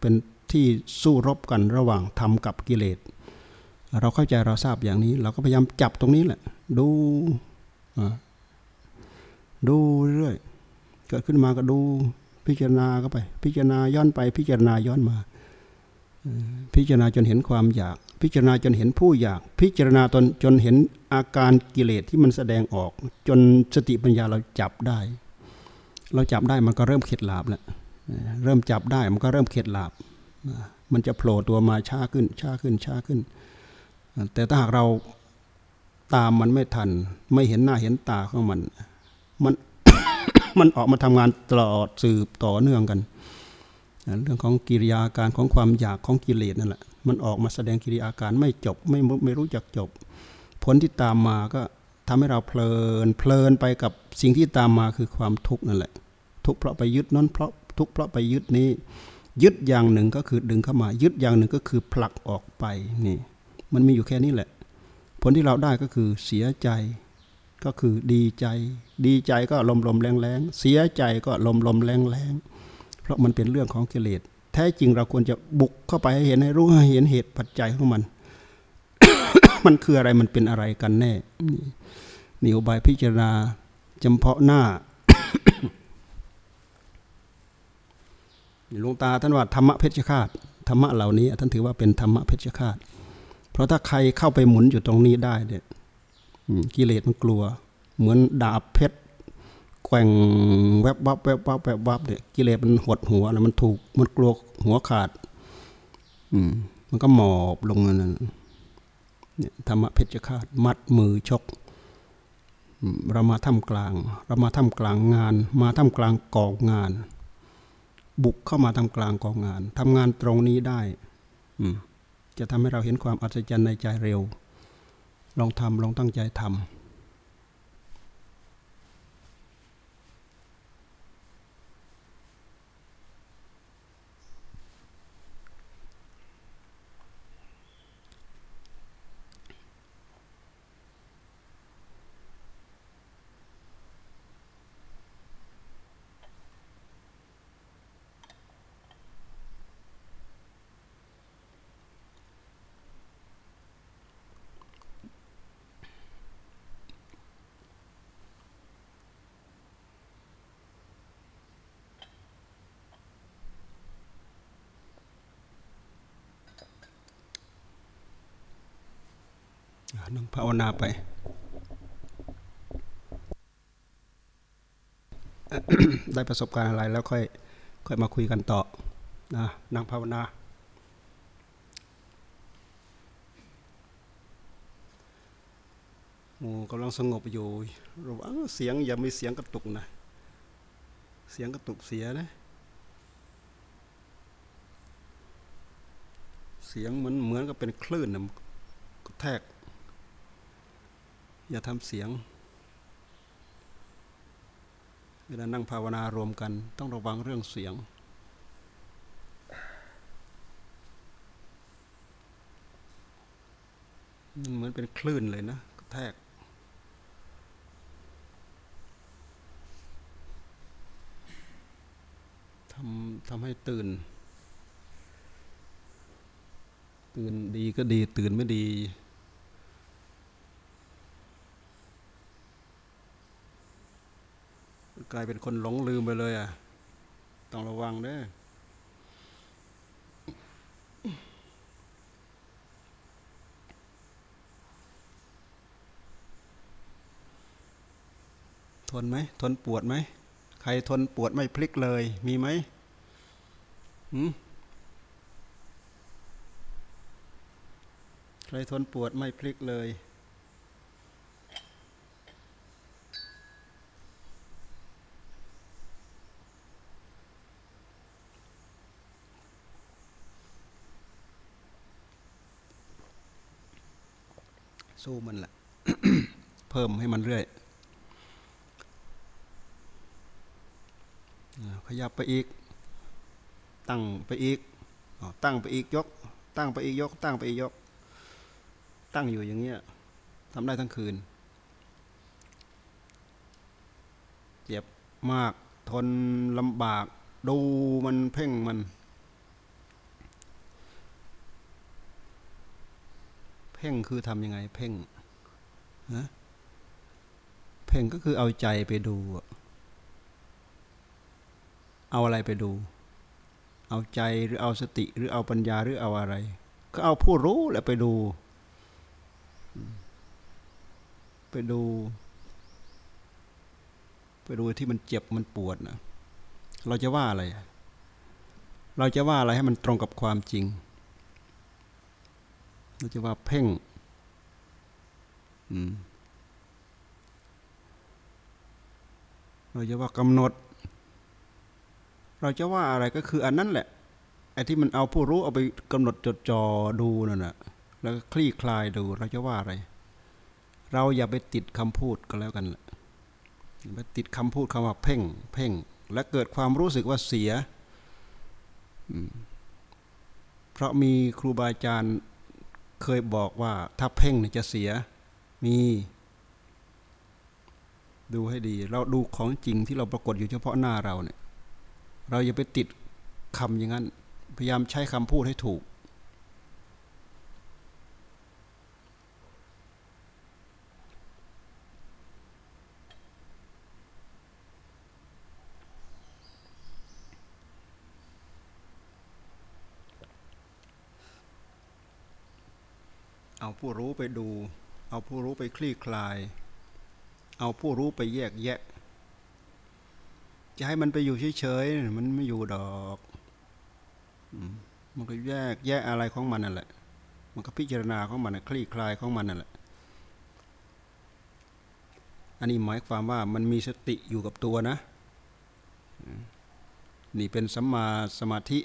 A: เป็นที่สู้รบกันระหว่างธรรมกับกิเลส เราเข้าใจเราทราบอย่างนี้ เราก็พยายามจับตรงนี้แหละ ดูดูเรื่อยเกิดขึ้นมาก็ดูพิจารณาก็ไป พิจารณาย้อนไป พิจารณาย้อนมา พิจารณาจนเห็นความอยาก พิจารณาจนเห็นผู้อยาก พิจารณาตนจนเห็นอาการกิเลสที่มันแสดงออก จนสติปัญญาเราจับได้ เราจับได้มันก็เริ่มเข็ดหลาบแล้วเริ่มจับได้มันก็เริ่มเข็ดหลาบมันจะโผล่ตัวมาช้าขึ้นช้าขึ้นช้าขึ้น แต่ถ้าหากเราตามมันไม่ทัน ไม่เห็นหน้าเห็นตาของมัน มันมันออกมาทำงานตลอดสืบต่อเนื่องกัน เรื่องของกิริยาการของความอยากของกิเลสนั่นแหละมันออกมาแสดงกิริยาการไม่จบไม่ไม่รู้จักจบ ผลที่ตามมาก็ทำให้เราเพลินเพลินไปกับสิ่งที่ตามมาคือความทุกข์นั่นแหละ ทุกข์เพราะไปยึดนั้นเพราะทุกข์เพราะไปยึดนี้ ยึดอย่างหนึ่งก็คือดึงเข้ามา ยึดอย่างหนึ่งก็คือผลักออกไปนี่ มันมีอยู่แค่นี้แหละ ผลที่เราได้ก็คือเสียใจ ก็คือดีใจ ดีใจก็ลมลมแรงแรงเสียใจก็ลมลมแรงแรงเพราะมันเป็นเรื่องของกิเลสแท้จริงเราควรจะบุกเข้าไปให้เห็นให้รู้ให้เห็นเหตุปัจจัยของมัน มันคืออะไรมันเป็นอะไรกันแน่ นี่อุบายพิจารณาจำเพาะหน้า หลวงตาท่านว่าธรรมะเพชฌฆาตธรรมะเหล่านี้ท่านถือว่าเป็นธรรมะเพชฌฆาตเพราะถ้าใครเข้าไปหมุนอยู่ตรงนี้ได้เนี่ยกิเลสมันกลัว เหมือนดาบเพชรแกว่งแวบวับแวบวับแวบวับเนี่ยกิเลสมันหดหัวแล้วมันถูกมันกลัวหัวขาด อืม มันก็หมอบลงนั่นเนี่ยธรรมะเพชฌฆาตมัดมือชกเรามาทำกลาง เรามาทำกลางงาน มาทำกลางกองงาน บุกเข้ามาทำกลางกองงานทำงานตรงนี้ได้จะทำให้เราเห็นความอัศจรรย์ในใจเร็ว ลองทำลองตั้งใจทำนั่ง ภาวนาไปได้ประสบการณ์อะไรแล้วค่อยค่อยมาคุยกันต่อนะนั่งภาวนาโอ้กำลังสงบอยู่ระวังเสียงอย่ามีเสียงกระตุกนะ เสียงกระตุกเสียนะ เสียงเหมือนเหมือนกับเป็นคลื่นนะกระแทก อย่าทำเสียง เวลานั่งภาวนารวมกัน ต้องระวังเรื่องเสียงเหมือนเป็นคลื่นเลยนะกระแทกทำทำให้ตื่น ตื่นดีก็ดีตื่นไม่ดี กลายเป็นคนหลงลืมไปเลยอะ ต้องระวังเด้อทนไหมทนปวดไหม ใครทนปวดไม่พลิกเลย มีไหมหืมใครทนปวดไม่พลิกเลย สู้มันแหละเพิ่มให้มันเรื่อยขยับไปอีก ตั้งไปอีกตั้งไปอีกยก ตั้งไปอีกยก ตั้งไปอีกยก ตั้งอยู่อย่างเงี้ยทำได้ทั้งคืน เจ็บมากทนลำบาก ดูมันเพ่งมัน พ่งคือทำยังไง เพ่งนะเพ่งก็คือเอาใจไปดู เอาอะไรไปดู เอาใจหรือเอาสติหรือเอาปัญญาหรือเอาอะไร ก็เอาผู้รู้แหละไปดู ไปดู ไปดูที่มันเจ็บมันปวดนะเราจะว่าอะไร เราจะว่าอะไรให้มันตรงกับความจริง เราจะว่าเพ่งเราจะว่ากำหนด เราจะว่าอะไรก็คืออันนั้นแหละไอ้ที่มันเอาผู้รู้เอาไปกำหนดจดจ่อดูนั่นแหะแล้วคลี่คลายดูเราจะว่าอะไร เราอย่าไปติดคำพูดก็แล้วกันแหละไปติดคำพูดคำว่าเพ่ง เพ่ง และเกิดความรู้สึกว่าเสียเพราะมีครูบาอาจารย์ เคยบอกว่าถ้าเพ่งเนี่ยจะเสียมี ดูให้ดี เราดูของจริงที่เราปรากฏอยู่เฉพาะหน้าเราเนี่ย เราอย่าไปติดคำอย่างนั้น พยายามใช้คำพูดให้ถูก ผู้รู้ไปดู เอาผู้รู้ไปคลี่คลาย เอาผู้รู้ไปแยกแยะ จะให้มันไปอยู่เฉยๆมันไม่อยู่ดอกมันก็แยกแยะอะไรของมันนั่นแหละ มันก็พิจารณาของมันคลี่คลายของมันนั่นแหละ อันนี้หมายความว่ามันมีสติอยู่กับตัวนะ นี่เป็นสัมมาสมาธิ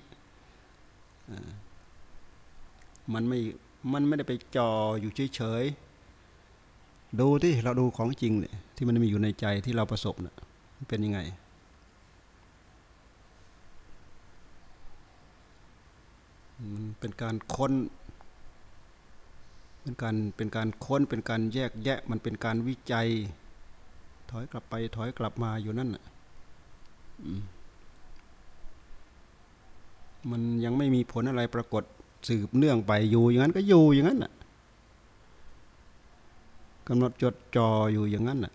A: มันไม่ มันไม่ได้ไปจออยู่เฉยๆดูที่เราดูของจริงเนี่ยที่มันมีอยู่ในใจที่เราประสบเนะ่ยเป็นยังไง มันเป็นการค้น เป็นการเป็นการค้นเป็นการแยกแยะมันเป็นการวิจัย ถอยกลับไปถอยกลับมาอยู่นั่นน่ะมันยังไม่มีผลอะไรปรากฏ สืบเนื่องไปอยู่อย่างนั้นก็อยู่อย่างนั้นน่ะกำหนดจดจ่ออยู่อย่างนั้นน่ะ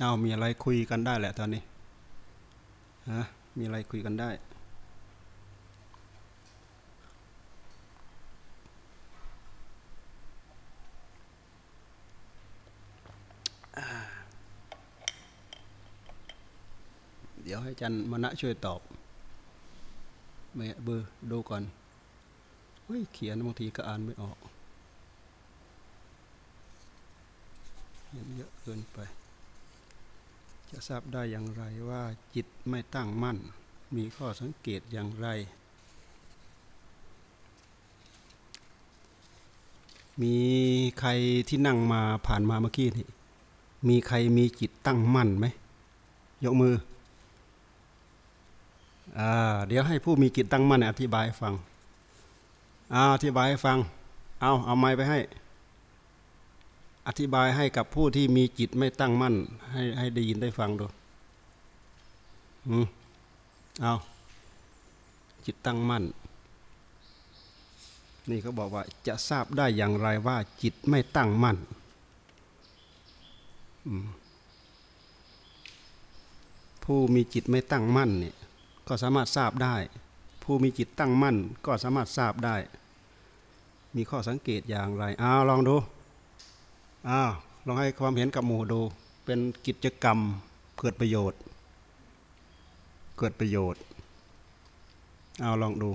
A: เอามีอะไรคุยกันได้แหละตอนนี้ฮะมีอะไรคุยกันได้ เดี๋ยวให้จันมณะช่วยตอบไม่เบอร์ดูก่อนเฮ้ยเขียนบางทีก็อ่านไม่ออกเยอะเกินไป จะทราบได้อย่างไรว่าจิตไม่ตั้งมั่น มีข้อสังเกตอย่างไร มีใครที่นั่งมาผ่านมาเมื่อกี้นี่มีใครมีจิตตั้งมั่นไหมยกมือ เดี๋ยวให้ผู้มีจิตตั้งมั่นอธิบายฟังอาอธิบายให้ฟัง เอาเอาไม้ไปให้ อธิบายให้กับผู้ที่มีจิตไม่ตั้งมั่น ให้ให้ได้ยินได้ฟังดูอืมเอาจิตตั้งมั่น นี่เขาบอกว่าจะทราบได้อย่างไรว่า จิตไม่ตั้งมั่นผู้มีจิตไม่ตั้งมั่นเนี่ย ก็สามารถทราบได้ ผู้มีจิตตั้งมั่นก็สามารถทราบได้ มีข้อสังเกตอย่างไรอ้าวลองดูอ้าวลองให้ความเห็นกับหมู่ดู เป็นกิจกรรมเกิดประโยชน์ เกิดประโยชน์เอาลองดู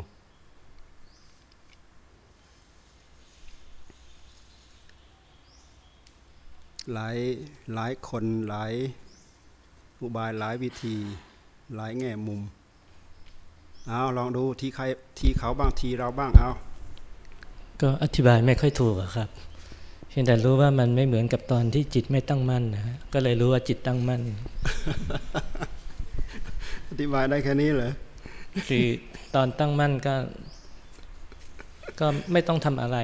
A: หลายหลายคนหลายอุบายหลายวิธี หลายแง่มุม เอาลองดูทีใครทีเขาบ้างทีเราบ้างเอา
B: ก็อธิบายไม่ค่อยถูกครับ เพียงแต่รู้ว่ามันไม่เหมือนกับตอนที่จิตไม่ตั้งมั่นนะฮะก็เลยรู้ว่าจิตตั้งมั่น
A: อธิบายได้แค่นี้เหรอ
B: คือตอนตั้งมั่นก็ ก็ไม่ต้องทำอะไร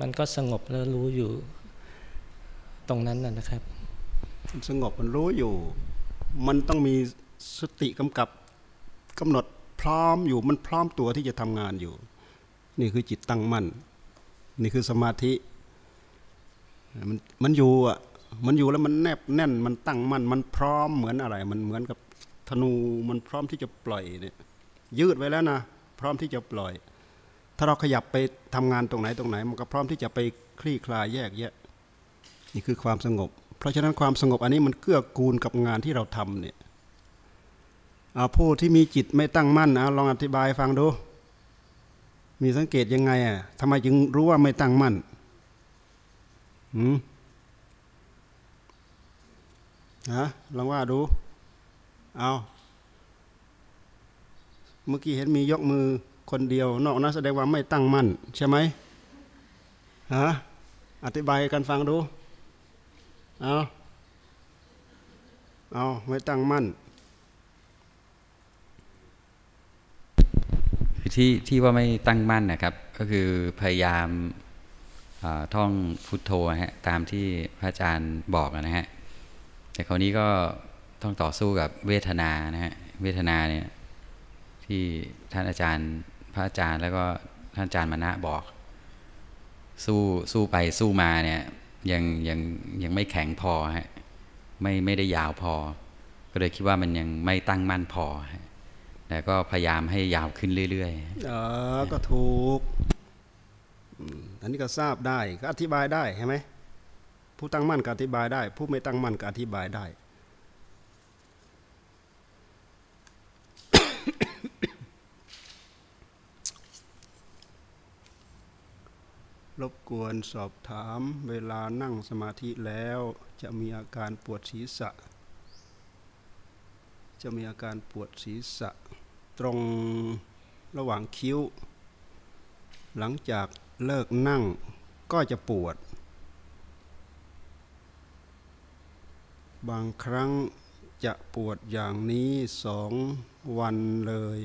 B: มันก็สงบแล้วรู้อยู่ ตรงนั้นนะครับ
A: สงบมันรู้อยู่ มันต้องมีสติกำกับกำหนด พร้อมอยู่มันพร้อมตัวที่จะทำงานอยู่ นี่คือจิตตั้งมั่น นี่คือสมาธิ มันมันอยู่อะมันอยู่แล้วมันแนบแน่นมันตั้งมั่นมันพร้อมเหมือนอะไร มันเหมือนกับธนูมันพร้อมที่จะปล่อยเนี่ยยืดไว้แล้วนะพร้อมที่จะปล่อย ถ้าเราขยับไปทำงานตรงไหนตรงไหน มันก็พร้อมที่จะไปคลี่คลายแยกแยะ นี่คือความสงบ เพราะฉะนั้นความสงบอันนี้มันเกื้อกูลกับงานที่เราทำเนี่ย เอาผู้ที่มีจิตไม่ตั้งมั่นเอาลองอธิบายฟังดู มีสังเกตยังไงอะทำไมจึงรู้ว่าไม่ตั้งมั่นหืมฮะลองว่าดู เอาเมื่อกี้เห็นมียกมือคนเดียว นอกนั้นแสดงว่าไม่ตั้งมั่น ใช่ไหมฮะอธิบายกันฟังดู เอาเอาไม่ตั้งมั่น
C: คือที่ที่ว่าไม่ตั้งมั่นนะครับ ก็คือพยายามท่องพุทโธนะฮะตามที่พระอาจารย์บอกนะฮะแต่คราวนี้ก็ต้องต่อสู้กับเวทนานะฮะเวทนาเนี่ยที่ท่านอาจารย์พระอาจารย์แล้วก็ท่านอาจารย์มณะบอก สู้สู้ไปสู้มาเนี่ยยังยังยังไม่แข็งพอฮะไม่ไม่ได้ยาวพอ ก็เลยคิดว่ามันยังไม่ตั้งมั่นพอฮะ แต่ก็พยายามให้ยาวขึ้นเรื่อยๆ
A: เออก็ถูกอืมอันนี้ก็ทราบได้ก็อธิบายได้ใช่ไหมผู้ตั้งมั่นก็อธิบายได้ ผู้ไม่ตั้งมั่นก็อธิบายได้ รบกวนสอบถามเวลานั่งสมาธิแล้วจะมีอาการปวดศีรษะ จะมีอาการปวดศีรษะ ตรงระหว่างคิ้ว หลังจากเลิกนั่งก็จะปวด บางครั้งจะปวดอย่างนี้สองวันเลย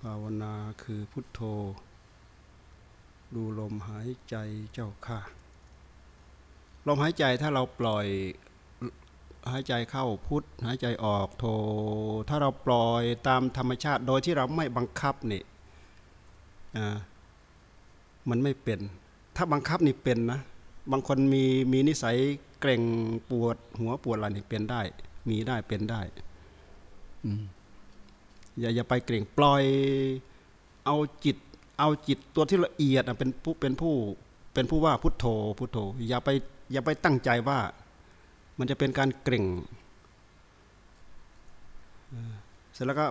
A: ภาวนาคือพุทโธ ดูลมหายใจเจ้าค่ะ ลมหายใจถ้าเราปล่อย หายใจเข้าพุทธหายใจออกโท ถ้าเราปล่อยตามธรรมชาติโดยที่เราไม่บังคับนี่มันไม่เป็น ถ้าบังคับนี่เป็นนะ บางคนมีมีนิสัยเกร็งปวดหัวปวดอะไรนี่เป็นได้ มีได้เป็นได้อย่าอย่าไปเกร็งปล่อย เอาจิต เอาจิตตัวที่ละเอียดเป็นผู้เป็นผู้เป็นผู้ว่าพุทโธพุทโธ อย่าไปอย่าไปตั้งใจว่า มันจะเป็นการเกร็งเสร็จแล้วก็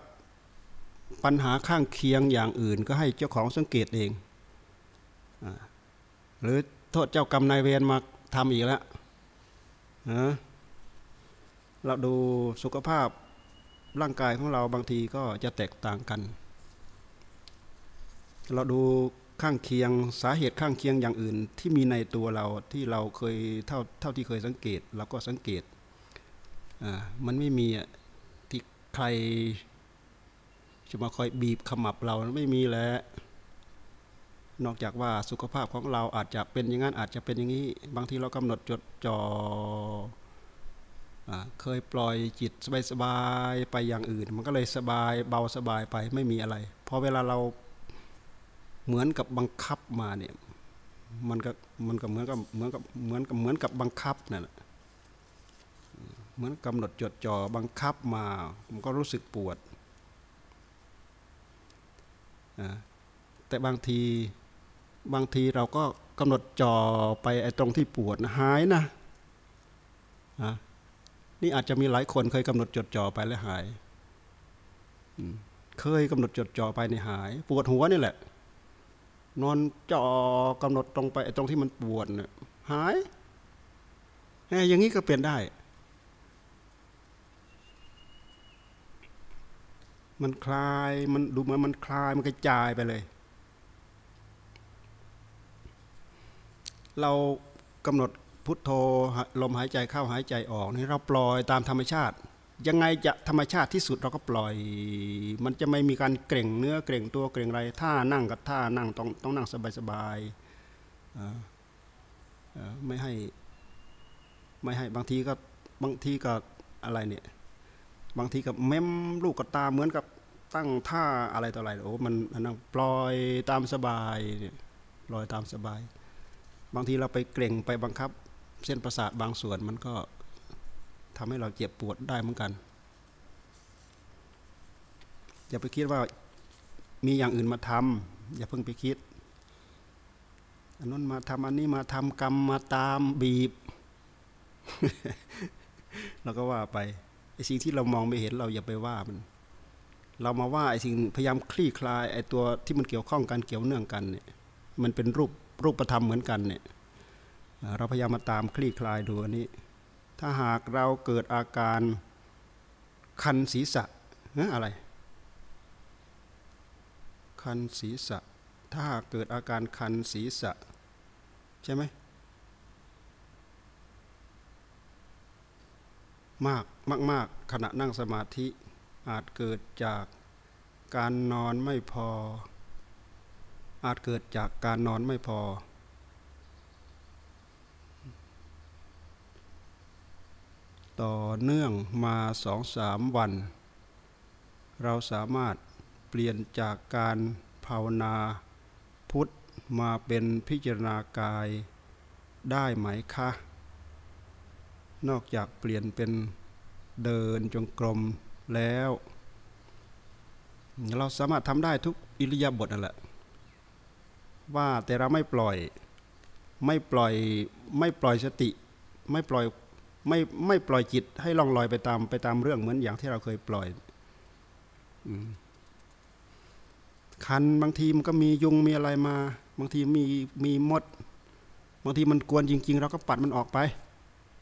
A: ปัญหาข้างเคียงอย่างอื่นก็ให้เจ้าของสังเกตเองอหรือโทษเจ้ากรรมนายเวรมาทำอีกแล้วนะเราดูสุขภาพร่างกายของเราบางทีก็จะแตกต่างกัน เราดู ข้างเคียงสาเหตุข้างเคียงอย่างอื่น ที่มีในตัวเราที่เราเคยเท่าเท่าที่เคยสังเกตเราก็สังเกตมันไม่มีอะที่ใครจะมาคอยบีบขมับเราไม่มีแล้วนอกจากว่าสุขภาพของเราอาจจะเป็นอย่างนั้นอาจจะเป็นอย่างนี้ บางทีเรากำหนดจดจ่ออ่าเคยปล่อยจิตสบายๆไปอย่างอื่น มันก็เลยสบายเบาสบายไปไม่มีอะไรพอเวลาเรา เหมือนกับบังคับมาเนี่ยมันก็มันก็เหมือนกับเหมือนกับเหมือนกับเหมือนกับบังคับนั่นแหละเหมือนกำหนดจดจ่อบังคับมามันก็รู้สึกปวดอ่าแต่บางทีบางทีเราก็กำหนดจ่อไปไอ้ตรงที่ปวดหายนะอะนี่อาจจะมีหลายคนเคยกำหนดจดจ่อไปแล้วหายเคยกำหนดจดจ่อไปในหาย ปวดหัวนี่แหละ นอนจ่อกำหนดตรงไปตรงที่มันปวดเนี่ยหายเอ้ยอย่างนี้ก็เปลี่ยนได้ มันคลายมันดูเหมือนมันคลายมันกระจายไปเลย เรากำหนดพุทโธลมหายใจเข้าหายใจออกนี่เราปล่อยตามธรรมชาติ ยังไงจะธรรมชาติที่สุดเราก็ปล่อย มันจะไม่มีการเกร็งเนื้อเกร็งตัวเกร็งอะไรท่านั่งกับท่านั่งต้องต้องนั่งสบายๆไม่ให้ไม่ให้บางทีก็บางทีก็อะไรเนี่ยบางทีกับเม้มลูกกระตาเหมือนกับตั้งท่าอะไรต่ออะไรโอ้มันมันนั่งปล่อยตามสบายเนี่ยปล่อยตามสบาย บางทีเราไปเกร็งไปบังคับ เส้นประสาทบางส่วนมันก็ ทำให้เราเจ็บปวดได้เหมือนกัน อย่าไปคิดว่ามีอย่างอื่นมาทำอย่าเพิ่งไปคิดอันนั้นมาทำอันนี้มาทำกรรมมาตามบีบเราก็ว่าไปไอ้สิ่งที่เรามองไม่เห็นเราอย่าไปว่ามัน เรามาว่าไอ้สิ่งพยายามคลี่คลายไอ้ตัวที่มันเกี่ยวข้องกันเกี่ยวเนื่องกันเนี่ย มันเป็นรูปรูปธรรมเหมือนกันเนี่ย เราพยายามมาตามคลี่คลายดูอันนี้ ถ้าหากเราเกิดอาการคันศีรษะอะอะไร คันศีรษะ ถ้าหากเกิดอาการคันศีรษะ ใช่ไหมมากมากมากขณะนั่งสมาธิอาจเกิดจากการนอนไม่พอ อาจเกิดจากการนอนไม่พอ ต่อเนื่องมาสองสามวัน เราสามารถเปลี่ยนจากการภาวนาพุทธมาเป็นพิจารณากายได้ไหมคะ นอกจากเปลี่ยนเป็นเดินจงกรมแล้ว เราสามารถทำได้ทุกอิริยาบถนั่นแหละ ว่าแต่เราไม่ปล่อยไม่ปล่อยไม่ปล่อยสติ ไม่ปล่อย ไม่ไม่ปล่อยจิตให้ล่องลอยไปตามไปตามเรื่องเหมือนอย่างที่เราเคยปล่อยอคันบางทีมันก็มียุงมีอะไรมา บางทีมีมีมด บางทีมันกวนจริง ๆ เราก็ปัดมันออกไป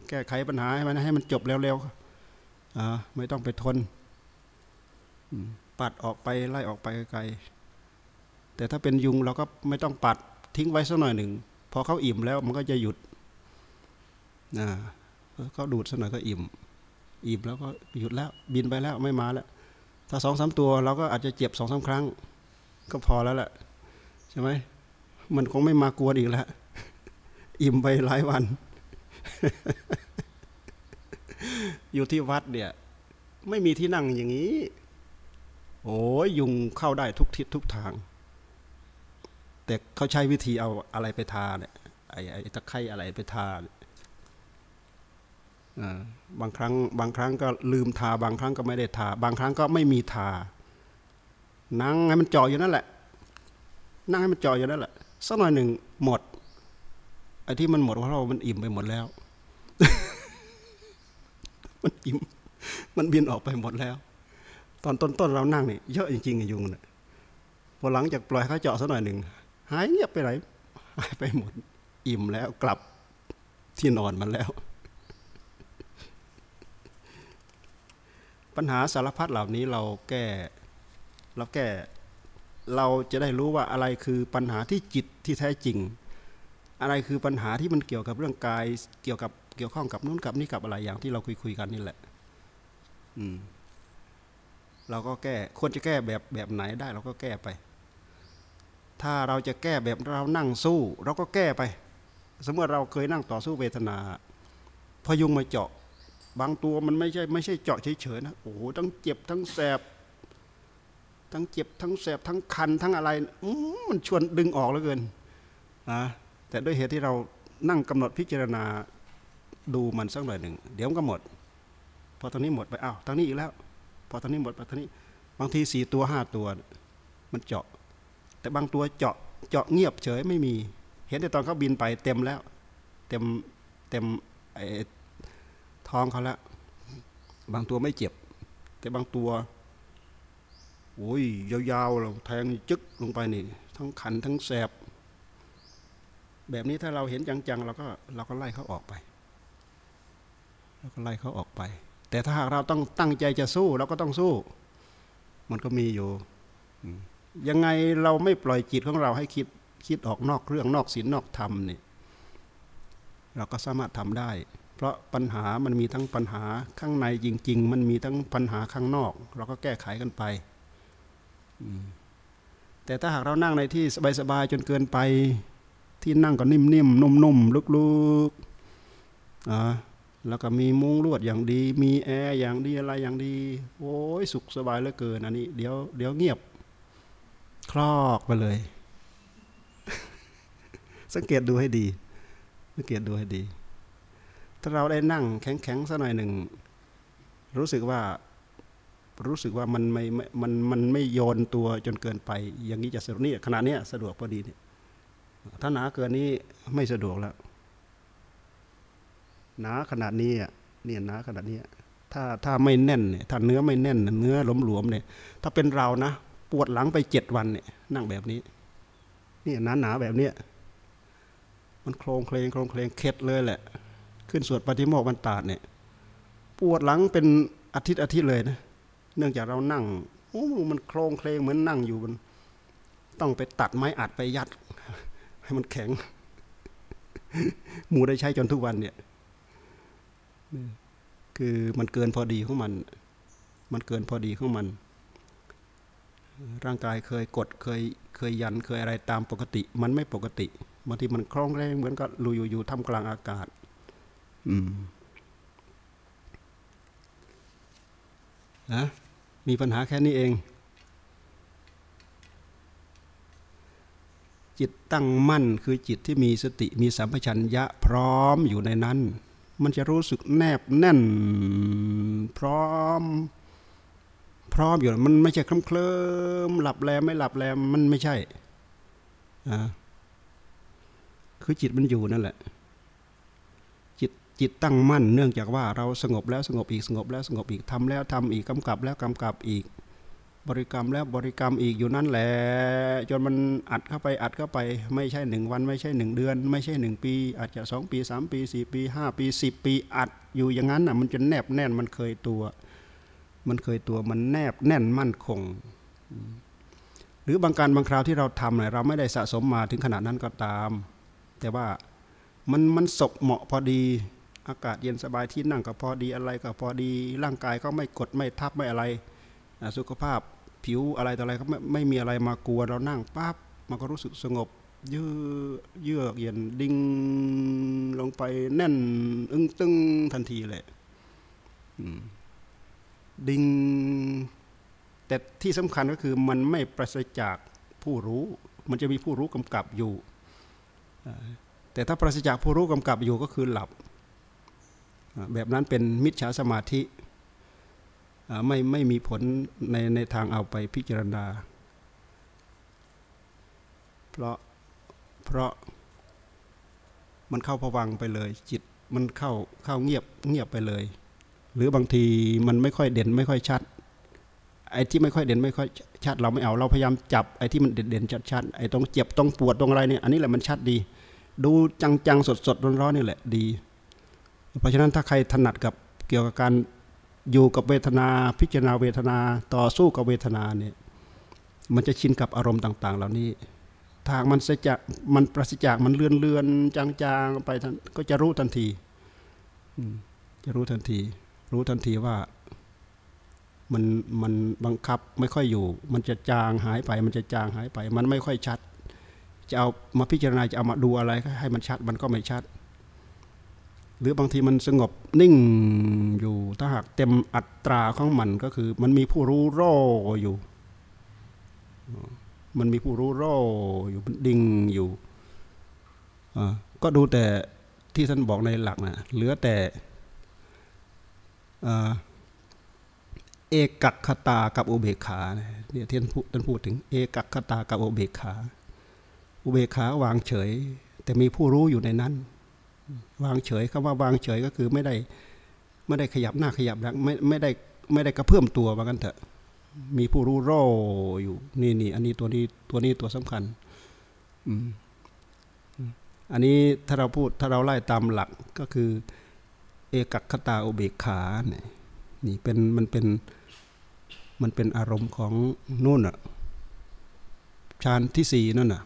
A: แก้ไขปัญหาให้มันให้มันจบเร็วๆอไม่ต้องไปทนปัดออกไปไล่ออกไปไกลๆแต่ถ้าเป็นยุงเราก็ไม่ต้องปัดทิ้งไว้สักหน่อยหนึ่งพอเขาอิ่มแล้วมันก็จะหยุดนะ เขาดูดสักหน่อยก็อิ่ม อิ่มแล้วก็หยุดแล้วบินไปแล้วไม่มาแล้ว ถ้าสองสามตัวเราก็อาจจะเจ็บสองสาครั้ง ก็พอแล้วแหละใช่ไหมมันคงไม่มากวนอีกแล้ว อิ่มไปหลายวัน อยู่ที่วัดเนี่ย ไม่มีที่นั่งอย่างนี้ โอ้ยยุงเข้าได้ทุกทิศทุกทาง แต่เขาใช้วิธีเอาอะไรไปทาเนี่ยไอ้ไอ้ตะไคร่อะไรไปทาเนี่ย บางครั้งบางครั้งก็ลืมทา บางครั้งก็ไม่ได้ทา บางครั้งก็ไม่มีทา นั่งให้มันจ่ออยู่นั่นแหละ นั่งให้มันจ่ออยู่นั่นแหละสักหน่อยหนึ่งหมดไอ้ที่มันหมดเพราะเรามันอิ่มไปหมดแล้ว มันอิ่ม มันบินออกไปหมดแล้ว ตอนต้นๆเรานั่งนี่เยอะจริงๆไอ้ยุงเนี่ยพอหลังจากปล่อยเขาเจาะสักหน่อยหนึ่งหายเงียบไปไหนหายไปหมด อิ่มแล้วกลับที่นอนมันแล้ว ปัญหาสารพัดเหล่านี้เราแก้เราแก้เราจะได้รู้ว่าอะไรคือปัญหาที่จิตที่แท้จริง อะไรคือปัญหาที่มันเกี่ยวกับเรื่องกาย เกี่ยวกับเกี่ยวข้องกับนู้นกับนี่กับอะไรอย่างที่เราคุยคุยกันนี่แหละ อืม เราก็แก้ควรจะแก้แบบแบบไหนได้ เราก็แก้ไป ถ้าเราจะแก้แบบเรานั่งสู้ เราก็แก้ไป สมมติเราเคยนั่งต่อสู้เวทนา พยุงมาเจาะ บางตัวมันไม่ใช่ไม่ใช่เจาะเฉยๆนะโอ้โหทั้งเจ็บทั้งแสบ ทั้งเจ็บทั้งแสบทั้งคันทั้งอะไรมันชวนดึงออกเหลือเกินนะแต่ด้วยเหตุที่เรานั่งกำหนดพิจารณาดูมันสักหน่อยหนึ่งเดี๋ยวมันก็หมด พอตอนนี้หมดไปอ้าวทางนี้อีกแล้ว พอตอนนี้หมดไปทางนี้ บางทีสี่ตัวห้าตัว มันเจาะ แต่บางตัวเจาะเจาะเงียบเฉยไม่มี เห็นแต่ตอนเขาบินไปเต็มแล้ว เต็มเต็มไอ ท้องเขาแล้วบางตัวไม่เจ็บ แต่บางตัวโอ้ยยาวๆเราแทงจึ๊กลงไปนี่ ทั้งขันทั้งแสบ แบบนี้ถ้าเราเห็นจังๆเราก็เราก็ไล่เขาออกไปเราก็ไล่เขาออกไป แต่ถ้าหากเราต้องตั้งใจจะสู้เราก็ต้องสู้ มันก็มีอยู่ยังไงเราไม่ปล่อยจิตของเราให้คิดคิดออกนอกเรื่องนอกศีลนอกธรรมนี่เราก็สามารถทำได้ เพราะปัญหามันมีทั้งปัญหาข้างในจริง ๆ มันมีทั้งปัญหาข้างนอก เราก็แก้ไขกันไป แต่ถ้าหากเรานั่งในที่สบายๆจนเกินไป ที่นั่งก็นิ่มๆนุ่มๆลุกๆอ่าแล้วก็มีมุ้งลวดอย่างดี มีแอร์อย่างดีอะไรอย่างดี โอ้ยสุขสบายเหลือเกินอันนี้เดี๋ยวเดี๋ยวเงียบ คลอกไปเลย สังเกตดูให้ดี สังเกตดูให้ดี ถ้าเราได้นั่งแข็งๆสักหน่อยหนึ่ง รู้สึกว่ารู้สึกว่ามันไม่มันมันไม่โยนตัวจนเกินไป อย่างนี้จะสะดวกนี่ขณะเนี้สะดวกพอดีเนี่ยถ้าหนาเกินนี้ไม่สะดวกแล้วหนาขนาดนี้เนี่ยหนาขนาดนี้ถ้าถ้าไม่แน่นเนี่ยถ้าเนื้อไม่แน่น เนื้อหลวมๆเนี่ย ถ้าเป็นเรานะปวดหลังไปเจ็ดวันเนี่ยนั่งแบบนี้นี่หนาหนาแบบเนี้ยมันโครงเคลงโครงเคลงเคล็ดเลยแหละ ขึ้นสวดปฏิโมกข์บรรตาดเนี่ยปวดหลังเป็นอาทิตย์อาทิตย์เลยนะเนื่องจากเรานั่งโอ้มันโครงเคลงเหมือนนั่งอยู่มันต้องไปตัดไม้อัดไปยัด ให้มันแข็ง หมูได้ใช้จนทุกวันเนี่ย คือมันเกินพอดีของมัน มันเกินพอดีของมัน ร่างกายเคยกดเคยเคยยันเคยอะไรตามปกติ มันไม่ปกติบางทีมันคล่องแรงเหมือนกับลุยอยู่ท่ามกลางอากาศ อืมนะมีปัญหาแค่นี้เอง จิตตั้งมั่นคือจิตที่มีสติมีสัมปชัญญะพร้อมอยู่ในนั้น มันจะรู้สึกแนบแน่น พร้อม พร้อมอยู่มันไม่ใช่เคลิ้มเคลิมหลับแลไม่หลับแลมันไม่ใช่อ่าคือจิตมันอยู่นั่นแหละ จิตตั้งมั่น เนื่องจากว่าเราสงบแล้วสงบอีกสงบแล้วสงบอีกทำแล้วทำอีกกำกับแล้วกำกับอีก บริกรรมแล้วบริกรรมอีกอยู่นั่นแหละจนมันอัดเข้าไปอัดเข้าไปไม่ใช่หนึ่งวัน ไม่ใช่หนึ่งเดือน ไม่ใช่หนึ่งปี อาจจะสองปีสามปีสี่ปีห้าปีสิบปีอัดอยู่อย่างนั้นอะมันจะแนบแน่นมันเคยตัว มันเคยตัวมันแนบแน่นมั่นคงหรือบางการบางคราวที่เราทำเนี่ยเราไม่ได้สะสมมาถึงขนาดนั้นก็ตาม แต่ว่ามันมันสบเหมาะพอดี อากาศเย็นสบายที่นั่งก็พอดีอะไรก็พอดีร่างกายก็ไม่กดไม่ทับไม่อะไรสุขภาพผิวอะไรต่ออะไรก็ไม่ไม่มีอะไรมากลัวเรานั่งปั๊บมันก็รู้สึกสงบเยือกเยือกเย็นดิ่งลงไปแน่น อึ้งตึงทันทีเลยดิ่งแต่ที่สำคัญก็คือมันไม่ปราศจากผู้รู้ มันจะมีผู้รู้กำกับอยู่ แต่ถ้าปราศจากผู้รู้กำกับอยู่ก็คือหลับ แบบนั้นเป็นมิจฉาสมาธิไม่ไม่มีผลในในทางเอาไปพิจารณา เพราะเพราะมันเข้าผวังไปเลย จิตมันเข้าเข้าเงียบเงียบไปเลย หรือบางทีมันไม่ค่อยเด่นไม่ค่อยชัด ไอ้ที่ไม่ค่อยเด่นไม่ค่อยชัด เราไม่เอาเราพยายามจับไอ้ที่มันเด่นๆชัดๆไอ้ตรงเจ็บตรงปวดตรงอะไรเนี่ยอันนี้แหละมันชัดดี ดูจังๆสดๆร้อนๆนี่แหละดี เพราะฉะนั้นถ้าใครถนัดกับเกี่ยวกับการอยู่กับเวทนาพิจารณาเวทนาต่อสู้กับเวทนาเนี่ยมันจะชินกับอารมณ์ต่าง ๆ เหล่านี้ทางมันสยจากมันปราศจากมันเลื่อนเลือนๆจางๆไปก็จะรู้ทันทีจะรู้ทันที รู้ทันทีว่ามันมันบังคับไม่ค่อยอยู่ มันจะจางหายไป มันจะจางหายไป มันไม่ค่อยชัด จะเอามาพิจารณาจะเอามาดูอะไรให้มันชัด มันก็ไม่ชัด หรือบางทีมันสงบนิ่งอยู่ถ้าหากเต็มอัตราของมันก็คือ มันมีผู้รู้โรอยู่ มันมีผู้รู้โรอยู่ดิ่งอยู่ก็ดูแต่ที่ท่านบอกในหลักนะเหลือแต่เอกัคคตากับอุเบกขาเนี่ยที่ท่านพูดท่านพูดถึง เอกัคคตากับอุเบกขา อุเบกขาวางเฉย แต่มีผู้รู้อยู่ในนั้น วางเฉยคำว่าวางเฉยก็คือไม่ได้ไม่ได้ขยับหน้าขยับหลังไม่ไม่ได้ไม่ได้กระเพื่อมตัวว่ากันเถอะ มีผู้รู้โรอยู่นี่นี่อันนี้ตัวนี้ตัวนี้ตัวสำคัญ อืมอันนี้ถ้าเราพูดถ้าเราไล่ตามหลักก็คือ เอกัคตาอุเบกขาเนี่ยนี่เป็นมันเป็นมันเป็นอารมณ์ของนู่นอะฌานที่สี่นั่นน่ะ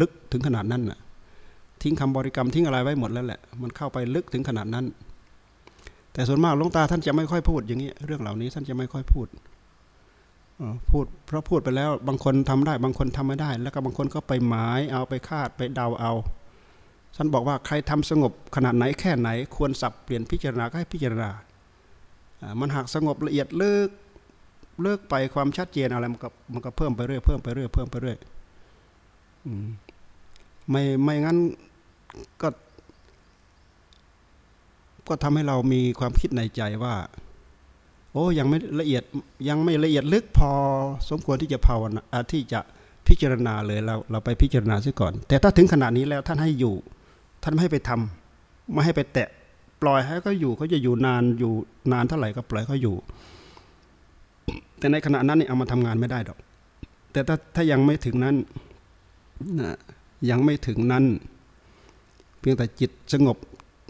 A: ลึกถึงขนาดนั้นน่ะ ทิ้งคำบริกรรมทิ้งอะไรไว้หมดแล้วแหละ มันเข้าไปลึกถึงขนาดนั้น แต่ส่วนมากหลวงตาท่านจะไม่ค่อยพูดอย่างนี้ เรื่องเหล่านี้ท่านจะไม่ค่อยพูดพูดเพราะพูดไปแล้วบางคนทำได้บางคนทำไม่ได้ แล้วก็บางคนก็ไปหมายเอาไปคาดไปเดาเอาท่านบอกว่าใครทำสงบขนาดไหนแค่ไหน ควรสับเปลี่ยนพิจารณาก็ให้พิจารณา มันหากสงบละเอียดเลิกเลิกไปความชัดเจนอะไรมันก็มันก็เพิ่มไปเรื่อยเพิ่มไปเรื่อยเพิ่มไปเรื่อยไม่ไม่งั้น ก็ ก็ทำให้เรามีความคิดในใจว่า โอ้ยังไม่ละเอียดยังไม่ละเอียดลึกพอสมควรที่จะภาวนาที่จะพิจารณาเลยเราเราไปพิจารณาซะก่อน แต่ถ้าถึงขนาดนี้แล้วท่านให้อยู่ ท่านไม่ให้ไปทำไม่ให้ไปแตะปล่อยให้เขาอยู่เขาจะอยู่นานอยู่นานเท่าไหร่ก็ปล่อยเขาอยู่ แต่ในขณะนั้นเนี่ยเอามาทำงานไม่ได้ดอก แต่ถ้าถ้ายังไม่ถึงนั้นนะยังไม่ถึงนั้น เพียงแต่จิตสงบ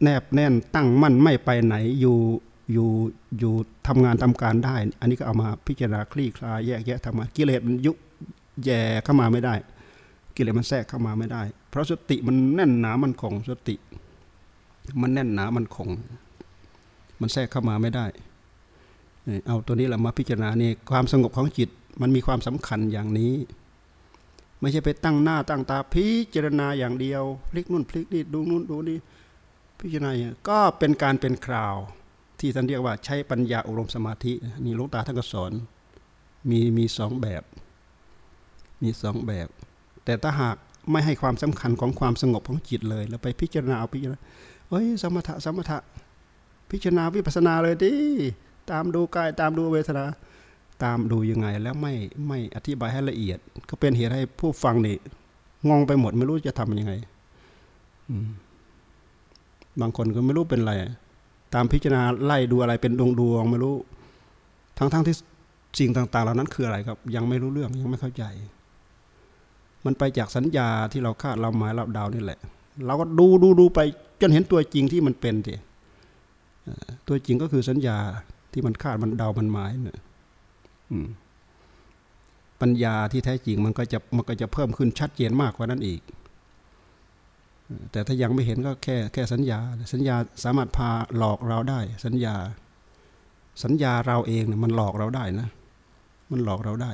A: แนบแน่นตั้งมั่นไม่ไปไหนอยู่อยู่อยู่ทำงานทำการได้ อันนี้ก็เอามาพิจารณาคลี่คลายแยกแยะทำงากิเลสมันยุแย่เข้ามาไม่ได้ กิเลสมันแทรกเข้ามาไม่ได้ เพราะสติมันแน่นหนามันคงสติ มันแน่นหนามันคง มันแทรกเข้ามาไม่ได้ เอาตัวนี้แหละมาพิจารณานี่ความสงบของจิตมันมีความสำคัญอย่างนี้ ไม่ใช่ไปตั้งหน้าตั้งตาพิจารณาอย่างเดียวพลิกนู่นพลิกนี่ดูนู่นดูนี่พิจารณาอย่างก็เป็นการเป็นคราว ที่ท่านเรียกว่าใช้ปัญญาอบรมสมาธินี่ลวงตาท่านก็สอนมีมีสองแบบ มีสองแบบ แต่ถ้าหากไม่ให้ความสำคัญของความสงบของจิตเลยแล้วไปพิจารณาเอาพิจารณาเฮ้ยสมถะสมถะพิจารณาวิปัสนาเลยดิตามดูกายตามดูเวทนา ตามดูยังไง แล้วไม่ไม่อธิบายให้ละเอียด ก็เป็นเหตุให้ผู้ฟังนี่งงไปหมดไม่รู้จะทำยังไงบางคนก็ไม่รู้เป็นไรตามพิจารณาไล่ดูอะไรเป็นดวงดวงไม่รู้ ทั้งๆทที่สิ่งต่างๆ เหล่านั้นคืออะไรครับ ยังไม่รู้เรื่องยังไม่เข้าใจ มันไปจากสัญญาที่เราคาดเราหมายเราเดานี่แหละ เราก็ดูดูดูไปจนเห็นตัวจริงที่มันเป็นทีตัวจริงก็คือสัญญาที่มันคาดมันเดามันหมายเนี่ย ปัญญาที่แท้จริงมันก็จะมันก็จะเพิ่มขึ้นชัดเจนมากกว่านั้นอีก แต่ถ้ายังไม่เห็นก็แค่แค่สัญญา สัญญาสามารถพาหลอกเราได้ สัญญา สัญญาเราเองเนี่ยมันหลอกเราได้นะ มันหลอกเราได้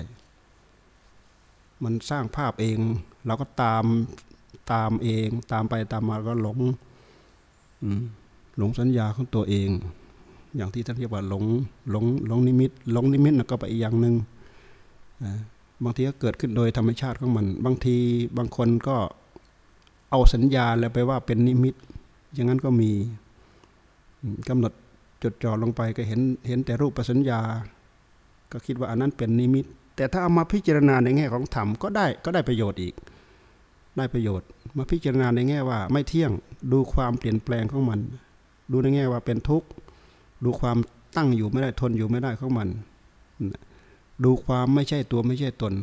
A: มันสร้างภาพเองเราก็ตามตามเอง ตามไปตามมาก็หลงหลงสัญญาของตัวเอง อย่างที่ท่านเรียกว่าหลงหลงหลงนิมิตหลงนิมิตนะก็ไปอีกอย่างหนึ่งบางทีก็เกิดขึ้นโดยธรรมชาติของมัน บางทีบางคนก็เอาสัญญาแล้วไปว่าเป็นนิมิต อย่างนั้นก็มีอืมกำหนดจดจ่อลงไปก็เห็นเห็นแต่รูปประสัญญา ก็คิดว่าอันนั้นเป็นนิมิต แต่ถ้าเอามาพิจารณาในแง่ของธรรมก็ได้ก็ได้ประโยชน์อีก ได้ประโยชน์ มาพิจารณาในแง่ว่าไม่เที่ยงดูความเปลี่ยนแปลงของมัน ดูในแง่ว่าเป็นทุกข์ ดูความตั้งอยู่ไม่ได้ทนอยู่ไม่ได้ของมัน ดูความไม่ใช่ตัวไม่ใช่ตน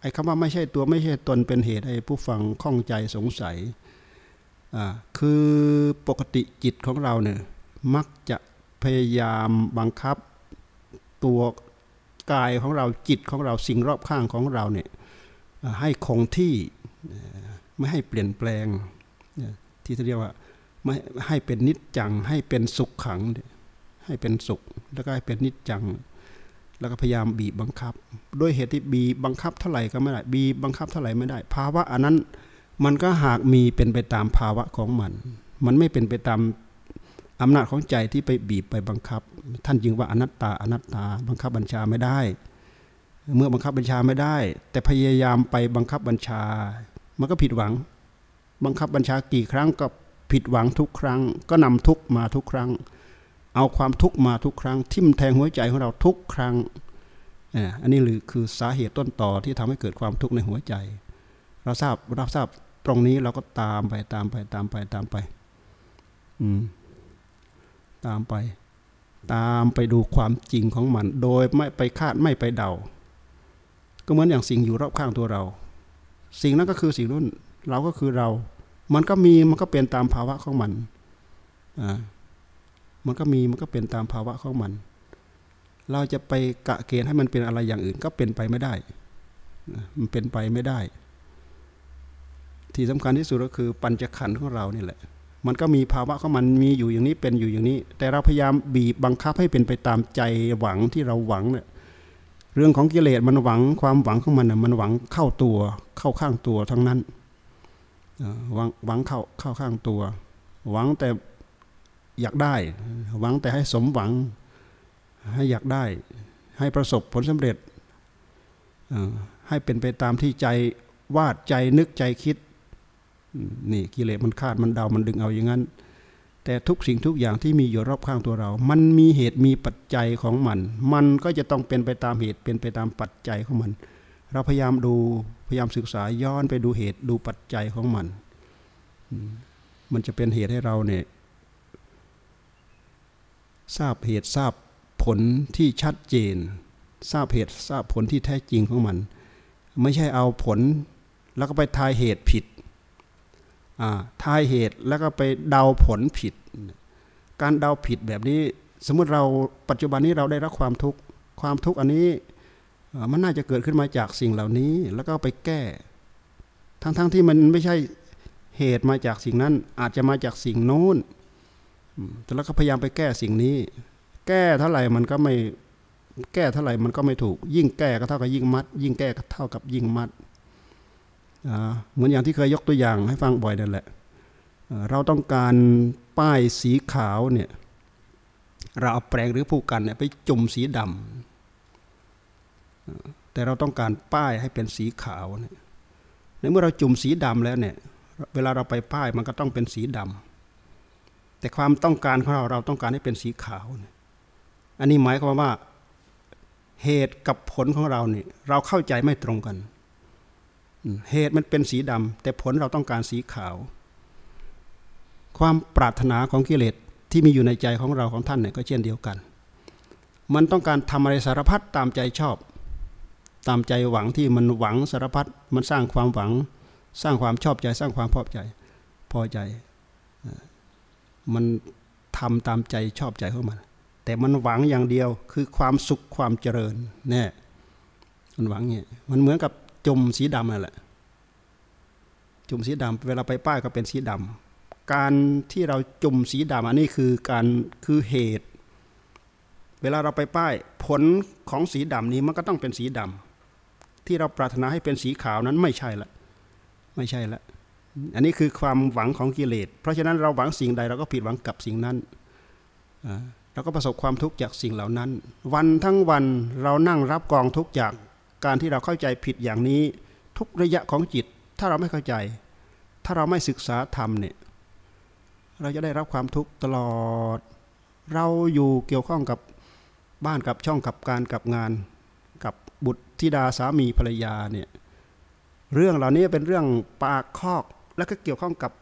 A: ไอ้คำว่าไม่ใช่ตัวไม่ใช่ตนเป็นเหตุให้ผู้ฟังข้องใจสงสัยอ่าคือปกติจิตของเราเนี่ยมักจะพยายามบังคับตัวกายของเราจิตของเราสิ่งรอบข้างของเราเนี่ยให้คงที่ไม่ให้เปลี่ยนแปลงที่เรียกว่าไม่ให้เป็นนิจจังให้เป็นสุขขัง ให้เป็นสุข แล้วก็ให้เป็นนิจจัง แล้วก็พยายามบีบบังคับ ด้วยเหตุที่บีบบังคับเท่าไหร่ก็ไม่ได้บีบบังคับเท่าไหร่ไม่ได้ ภาวะอันนั้นมันก็หากมีเป็นไปตามภาวะของมัน มันไม่เป็นไปตามอำนาจของใจที่ไปบีบไปบังคับ ท่านจึงว่าอนัตตาอนัตตา บังคับบัญชาไม่ได้ เมื่อบังคับบัญชาไม่ได้ แต่พยายามไปบังคับบัญชา มันก็ผิดหวัง บังคับบัญชากี่ครั้งก็ผิดหวังทุกครั้ง ก็นำทุกมาทุกครั้ง เอาความทุกข์มาทุกครั้ง ทิ่มแทงหัวใจของเราทุกครั้งอันนี้คือสาเหตุต้นต่อที่ทำให้เกิดความทุกข์ในหัวใจ เราทราบเราทราบตรงนี้เราก็ตามไปตามไปตามไปตามไป อืม ตามไป ตามไปดูความจริงของมัน โดยไม่ไปคาดไม่ไปเดา ก็เหมือนอย่างสิ่งอยู่รอบข้างตัวเรา สิ่งนั้นก็คือสิ่งนั้นเราก็คือเรา มันก็มีมันก็เป็นตามภาวะของมัน อ่า มันก็มีมันก็เป็นตามภาวะของมัน เราจะไปกะเกณฑ์ให้มันเป็นอะไรอย่างอื่นก็เป็นไปไม่ได้ มันเป็นไปไม่ได้ ที่สำคัญที่สุดก็คือปัญจขันธ์ของเรานี่แหละ มันก็มีภาวะของมันมีอยู่อย่างนี้เป็นอยู่อย่างนี้ แต่เราพยายามบีบบังคับให้เป็นไปตามใจหวังที่เราหวังเนี่ยเรื่องของกิเลสมันหวังความหวังของมันน่ะมันหวังเข้าตัวเข้าข้างตัวทั้งนั้นหวังหวังเข้าเข้าข้างตัว หวังแต่ อยากได้ หวังแต่ให้สมหวัง ให้อยากได้ ให้ประสบผลสำเร็จให้เป็นไปตามที่ใจวาดใจนึกใจคิดนี่กิเลสมันคาดมันเดามันดึงเอาอย่างนั้น แต่ทุกสิ่งทุกอย่างที่มีอยู่รอบข้างตัวเรา มันมีเหตุมีปัจจัยของมัน มันก็จะต้องเป็นไปตามเหตุเป็นไปตามปัจจัยของมัน เราพยายามดูพยายามศึกษาย้อนไปดูเหตุดูปัจจัยของมัน มันจะเป็นเหตุให้เราเนี่ย ทราบเหตุทราบผลที่ชัดเจน ทราบเหตุทราบผลที่แท้จริงของมัน ไม่ใช่เอาผลแล้วก็ไปทายเหตุผิดทายเหตุแล้วก็ไปเดาผลผิด การเดาผิดแบบนี้ สมมติเราปัจจุบันนี้เราได้รับความทุกข์ความทุกข์อันนี้มันน่าจะเกิดขึ้นมาจากสิ่งเหล่านี้แล้วก็ไปแก้ ทั้งๆทที่มันไม่ใช่เหตุมาจากสิ่งนั้นอาจจะมาจากสิ่งโน้น แต่แล้วก็พยายามไปแก้สิ่งนี้ แก้เท่าไหร่มันก็ไม่แก้เท่าไหร่มันก็ไม่ถูก ยิ่งแก้ก็เท่ากับยิ่งมัด ยิ่งแก้ก็เท่ากับยิ่งมัดเหมือนอย่างที่เคยยกตัวอย่างให้ฟังบ่อยนั่นแหละเราต้องการป้ายสีขาวเนี่ย เราเอาแปรงหรือผู้กันเนี่ยไปจุ่มสีดำแต่เราต้องการป้ายให้เป็นสีขาวเนี่ยในเมื่อเราจุ่มสีดำแล้วเนี่ย เวลาเราไปป้ายมันก็ต้องเป็นสีดำ แต่ความต้องการของเราเราต้องการให้เป็นสีขาวเนี่ยอันนี้หมายความว่าเหตุกับผลของเราเนี่ยเราเข้าใจไม่ตรงกัน เหตุมันเป็นสีดำแต่ผลเราต้องการสีขาว ความปรารถนาของกิเลสที่มีอยู่ในใจของเราของท่านเนี่ยก็เช่นเดียวกัน มันต้องการทำอะไรสารพัดตามใจชอบ ตามใจหวังที่มันหวังสารพัดมันสร้างความหวัง สร้างความชอบใจ สร้างความพอใจ พอใจ มันทำตามใจชอบใจของมัน แต่มันหวังอย่างเดียวคือความสุขความเจริญแน่มันหวังเนี่ยมันเหมือนกับจุ่มสีดำนั่นแหละจุ่มสีดำเวลาไปป้ายก็เป็นสีดำการที่เราจุ่มสีดำอันนี้คือการคือเหตุ เวลาเราไปป้าย ผลของสีดำนี้มันก็ต้องเป็นสีดำที่เราปรารถนาให้เป็นสีขาวนั้นไม่ใช่ละไม่ใช่ละ อันนี้คือความหวังของกิเลส เพราะฉะนั้นเราหวังสิ่งใดเราก็ผิดหวังกับสิ่งนั้นเราก็ประสบความทุกข์จากสิ่งเหล่านั้น วันทั้งวันเรานั่งรับกองทุกข์จากการที่เราเข้าใจผิดอย่างนี้ ทุกระยะของจิต ถ้าเราไม่เข้าใจ ถ้าเราไม่ศึกษาธรรมเนี่ยเราจะได้รับความทุกข์ตลอด เราอยู่เกี่ยวข้องกับบ้านกับช่องกับการกับงาน กับบุตรธิดาสามีภรรยาเนี่ยเรื่องเหล่านี้เป็นเรื่องปากคอก แล้วก็เกี่ยวข้องกับ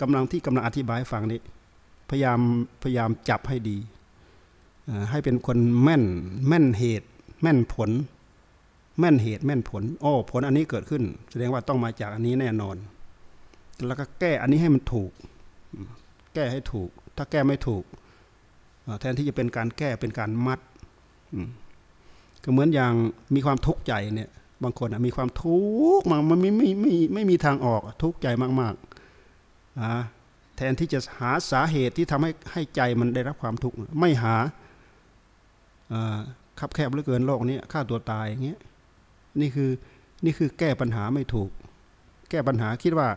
A: กำลังที่กำลังอธิบายฟังนี้ พยายามพยายามจับให้ดี ให้เป็นคนแม่นแม่นเหตุ แม่นผล แม่นเหตุแม่นผลโอ้ผลอันนี้เกิดขึ้น แสดงว่าต้องมาจากอันนี้แน่นอน แล้วก็แก้อันนี้ให้มันถูก แก้ให้ถูก ถ้าแก้ไม่ถูก แทนที่จะเป็นการแก้เป็นการมัดก็เหมือนอย่างมีความทุกข์ใจเนี่ย บางคนมีความทุกข์มากมันไม่ไม่ไม่ไม่มีทางออกทุกข์ใจมากๆแทนที่จะหาสาเหตุที่ทำให้ให้ใจมันได้รับความทุกข์ไม่หาคับแคบเหลือเกินโลกนี้ฆ่าตัวตายอย่างเงี้ยนี่คือนี่คือแก้ปัญหาไม่ถูก แก้ปัญหาคิดว่า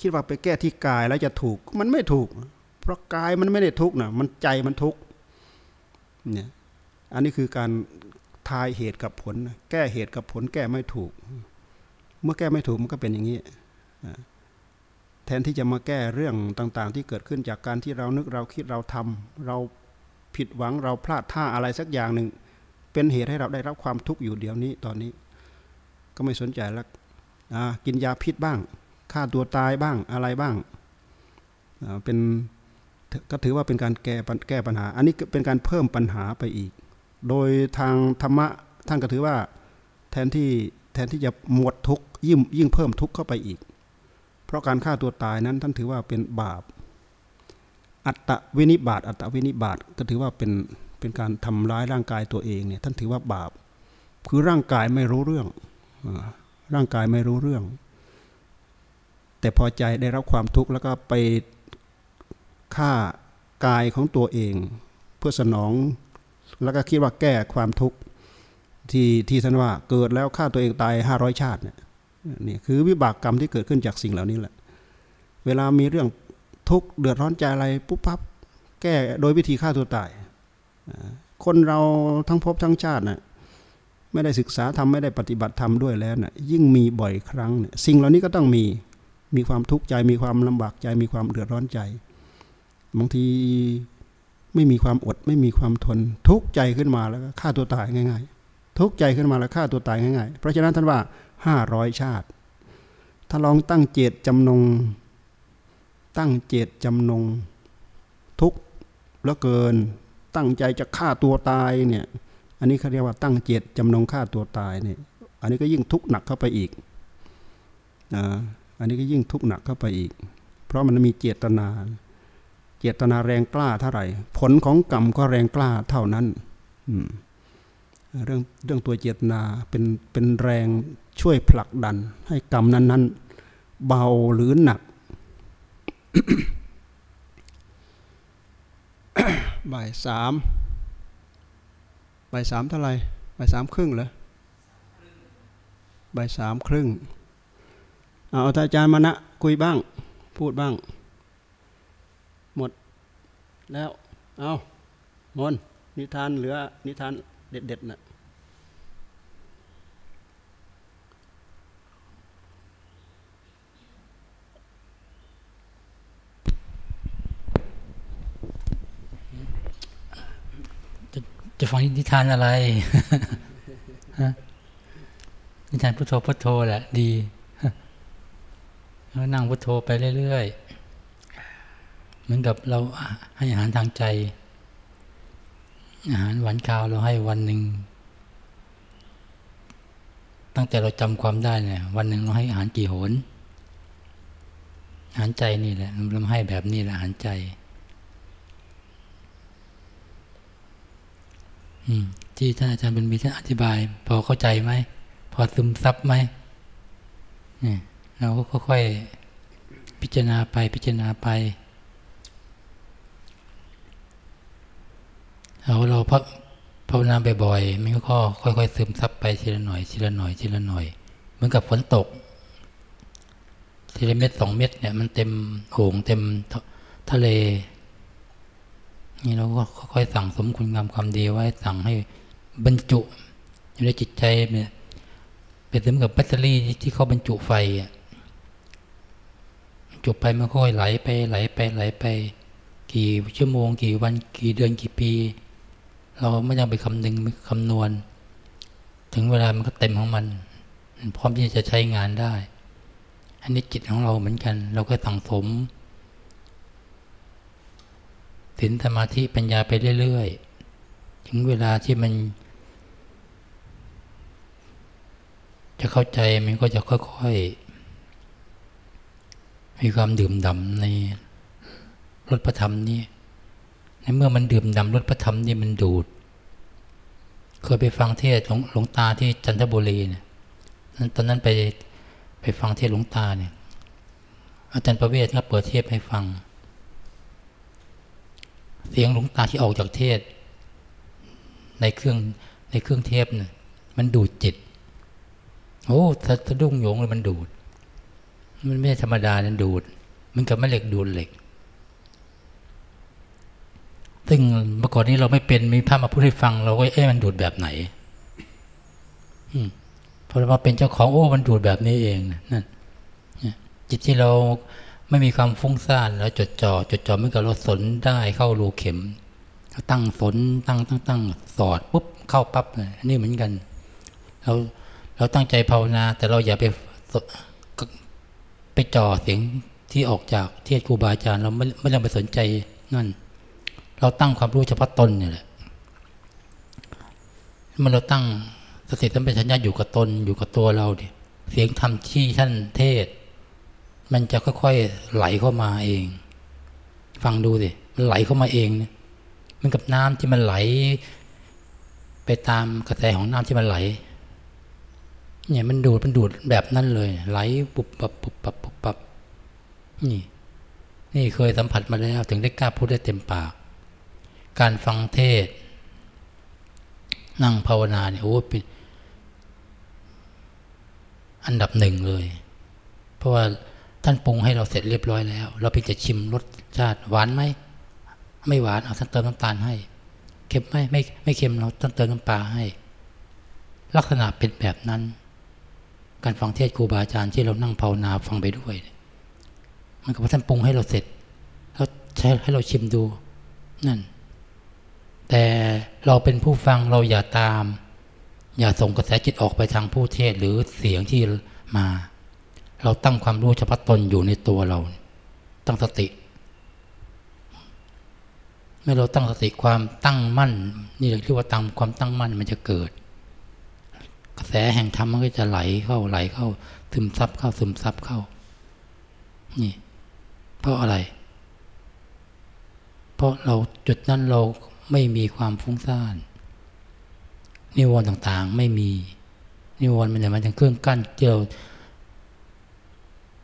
A: คิดว่าไปแก้ที่กายแล้วจะถูกมันไม่ถูก เพราะกายมันไม่ได้ทุกข์นะมันใจมันทุกข์เนี่ยอันนี้คือการ ทายเหตุกับผล แก้เหตุกับผล แก้ไม่ถูก เมื่อแก้ไม่ถูกมันก็เป็นอย่างนี้แทนที่จะมาแก้เรื่องต่างๆ ที่เกิดขึ้นจากการที่เรานึกเราคิดเราทำเราผิดหวังเราพลาดท่าอะไรสักอย่างหนึ่ง เป็นเหตุให้เราได้รับความทุกข์อยู่เดี๋ยวนี้ตอนนี้ ก็ไม่สนใจแล้วกินยาพิษบ้างฆ่าตัวตายบ้างอะไรบ้างเป็นก็ถือว่าเป็นการแก้แก้ปัญหา อันนี้เป็นการเพิ่มปัญหาไปอีก โดยทางธรรมะท่านก็ถือว่าแทนที่แทนที่จะหมดทุกยิ่งยิ่งเพิ่มทุกข์เข้าไปอีก เพราะการฆ่าตัวตายนั้นท่านถือว่าเป็นบาป อัตตวินิบาตอัตตวินิบาตก็ถือว่าเป็นเป็นการทำร้ายร่างกายตัวเองเนี่ยท่านถือว่าบาป คือร่างกายไม่รู้เรื่อง ร่างกายไม่รู้เรื่อง แต่พอใจได้รับความทุกข์แล้วก็ไปฆ่ากายของตัวเอง เพื่อสนอง แล้วก็คิดว่าแก้ความทุกข์ที่ที่ท่านว่าเกิดแล้วฆ่าตัวเองตายห้าร้อยชาติเนี่ยนี่คือวิบากกรรมที่เกิดขึ้นจากสิ่งเหล่านี้แหละ เวลามีเรื่องทุกข์เดือดร้อนใจอะไรปุ๊บปั๊บแก้โดยวิธีฆ่าตัวตาย คนเราทั้งภพทั้งชาตินะ่ะไม่ได้ศึกษาทำไม่ได้ปฏิบัติธรรมด้วยแล้วนะ่ะยิ่งมีบ่อยครั้งสิ่งเหล่านี้ก็ต้องมีมีความทุกข์ใจมีความลำบากใจมีความเดือดร้อนใจบางที ไม่มีความอด ไม่มีความทน ทุกข์ใจขึ้นมาแล้วก็ฆ่าตัวตายง่าย ๆ ทุกข์ใจขึ้นมาแล้วฆ่าตัวตายง่ายๆ เพราะฉะนั้นท่านว่าห้าร้อยชาติ ถ้าลองตั้งเจตจำนง ตั้งเจตจำนง ทุกข์แล้วเกิน ตั้งใจจะฆ่าตัวตายเนี่ย อันนี้เขาเรียกว่าตั้งเจตจำนงฆ่าตัวตายเนี่ย อันนี้ก็ยิ่งทุกข์หนักเข้าไปอีกนะอันนี้ก็ยิ่งทุกข์หนักเข้าไปอีก เพราะมันมีเจตนา เจตนาแรงกล้าเท่าไหร่ ผลของกรรมก็แรงกล้าเท่านั้นเรื่องเรื่องตัวเจตนาเป็นเป็นแรงช่วยผลักดัน ให้กรรมนั้นๆ เบาหรือหนักบ่ายสามบ่ายสามเท่าไหร่บ่ายสามครึ่งเหรอบ่ายสามครึ่งเอาอาจารย์มานะคุยบ้าง พูดบ้าง แล้ว เอามนนิทานเหลือ นิทานเด็ดๆนะ่ะ
D: จะฟังนิทานอะไร นิทานพุทโธพุทโธแหละ ดี แล้วนั่งพุทโธไปเรื่อยๆ มือนกับเราให้อาหารทางใจ อาหารหวานข้าวเราให้วันหนึ่งตั้งแต่เราจำความได้เนี่ยวันหนึ่งเราให้อาหารกี่โหนอาหารใจนี่แหละเราให้แบบนี้แหละอาหารใจที่ท่านอาจารย์เป็นมีท่านอธิบาย พอเข้าใจไหมพอซึมซับไหมเนี่ยเราก็ค่อยๆพิจารณาไปพิจารณาไป เราเราพักภาวนาบ่อยๆมันก็ค่อยๆซึมซับไปทีละหน่อยทีละหน่อยทีละหน่อย เหมือนกับฝนตกทีละเม็ดสองเม็ดเนี่ยมันเต็มโขงเต็มทะเล นี่เราก็ค่อยๆสั่งสมคุณงามความดีไว้สั่งให้บรรจุอยู่ในจิตใจเนี่ยเป็นเหมือนกับแบตเตอรี่ที่เขาบรรจุไฟอะจุไปมันค่อยไหลไปไหลไปไหลไป กี่ชั่วโมง กี่วันกี่เดือนกี่ปี เราไม่ต้องไปคำนึงคำนวณ ถึงเวลามันก็เต็มของมันพร้อมที่จะใช้งานได้ อันนี้จิตของเราเหมือนกัน เราก็สั่งสมศีลสมาธิปัญญาไปเรื่อยๆ ถึงเวลาที่มัน จะเข้าใจมันก็จะค่อยๆ มีความดื่มด่ำในรถพระธรรมนี่ในเมื่อมันดื่มด่ำรถพระธรรมนี่มันดูด เคยไปฟังเทศหลวงตาที่จันทบุรีเนี่ยตอนนั้นไปไปฟังเทศหลวงตาเนี่ย อาจารย์ประเวศก็เปิดเทศให้ฟัง เสียงหลวงตาที่ออกจากเทศ ในเครื่องในเครื่องเทปเนี่ยมันดูดจิต โอ้สะดุ้งโยงเลยมันดูด มันไม่ธรรมดานันดูด มันกับแม่เหล็กดูดเหล็ก ซึ่งเมื่อก่อนนี้เราไม่เป็นมีพระมาพูดให้ฟัง เราก็เอ๊ะมันดูดแบบไหนพอเรามาเป็นเจ้าของโอ้มันดูดแบบนี้เองนั่นจิตที่เราไม่มีความฟุ้งซ่านแล้วจดจ่อจดจ่อเมื่อกับเราสนได้เข้ารูเข็มตั้งสนตั้งตั้งตั้งสอดปุ๊บเข้าปั๊บเลยนี่เหมือนกัน เราเราตั้งใจภาวนา แต่เราอย่าไปไปจ่อเสียงที่ออกจากเทศครูบาอาจารย์เราไม่ไม่ต้องไปสนใจนั่น เราตั้งความรู้เฉพาะตนเนี่ยแหละมันเราตั้งสติสัมปชัญญะอยู่กับตนอยู่กับตัวเราดิเสียงธรรมที่ท่านเทศ มันจะค่อยๆไหลเข้ามาเอง ฟังดูสิมันไหลเข้ามาเองเนี่ยมันกับน้ำที่มันไหล ไปตามกระแสของน้ำที่มันไหล เนี่ยมันดูดมันดูดแบบนั้นเลย ไหลปุบปับปุบปับปุบปับนี่ นี่เคยสัมผัสมาแล้วถึงได้กล้าพูดได้เต็มปาก การฟังเทศ นั่งภาวนาเนี่ยโอ้เป็นอันดับหนึ่งเลย เพราะว่าท่านปรุงให้เราเสร็จเรียบร้อยแล้ว เราเพียงจะชิมรสชาติหวานไหมไม่หวานเอาท่านเติมน้ำตาลให้เค็มไหมไม่ไม่เค็มเราท่านเติมน้ำปลาให้ ลักษณะเป็นแบบนั้น การฟังเทศครูบาอาจารย์ที่เรานั่งภาวนาฟังไปด้วย มันก็พระท่านปรุงให้เราเสร็จแล้วใช้ให้เราชิมดูนั่น แต่เราเป็นผู้ฟังเราอย่าตาม อย่าส่งกระแสจิตออกไปทางผู้เทศหรือเสียงที่มา เราตั้งความรู้เฉพาะตนอยู่ในตัวเรา ตั้งสติเมื่อเราตั้งสติความตั้งมั่น นี่เรียกว่าตั้งความตั้งมั่นมันจะเกิด กระแสแห่งธรรมมันก็จะไหลเข้าไหลเข้า ซึมซับเข้าซึมซับเข้า นี่ เพราะอะไร เพราะเราจุดนั้นเรา ไม่มีความฟุ้งซ่าน นิวรณ์ต่างๆ ไม่มี นิวรณ์มันจะมาจากเครื่องกั้นเจียว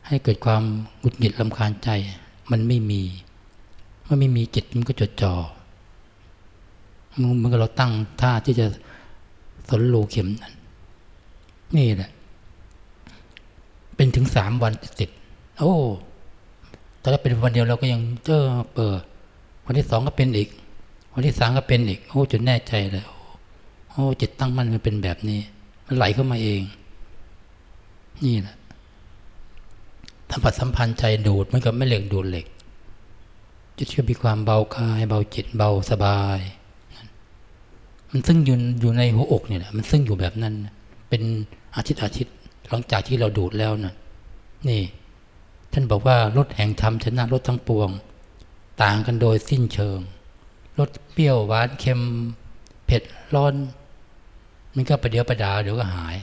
D: ให้เกิดความหงุดหงิดลำคาญใจ มันไม่มีเมื่อไม่มีจิตมันก็จดจ่อมันก็เราตั้งท่าที่จะสนรูเข็มนั้นนี่แหละ เป็นถึงสามวันติดโอ้ตอนแรกเป็นวันเดียวเราก็ยังเจอเปิดวันที่สองก็เป็นอีก วันที่สามก็เป็นอีก โอ้จนแน่ใจเลยโอ้จิตตั้งมั่นมันเป็นแบบนี้ มันไหลเข้ามาเอง นี่แหละสัมผัสสัมพันธ์ใจดูดมันกับไม่เหล็กดูดเหล็กจิตก็มีความเบากาย เบาจิตเบาสบาย มันซึ่งอยู่อยู่ในหัวอกเนี่ยแหละมันซึ่งอยู่แบบนั้น เป็นอาทิตย์อาทิตย์หลังจากที่เราดูดแล้วน่ะนี่ ท่านบอกว่ารถแห่งธรรมชนะรถทั้งปวง ต่างกันโดยสิ้นเชิง รสเปรี้ยวหวานเค็ม เผ็ดร้อน มันก็ประเดี๋ยวประดาเดี๋ยวก็หาย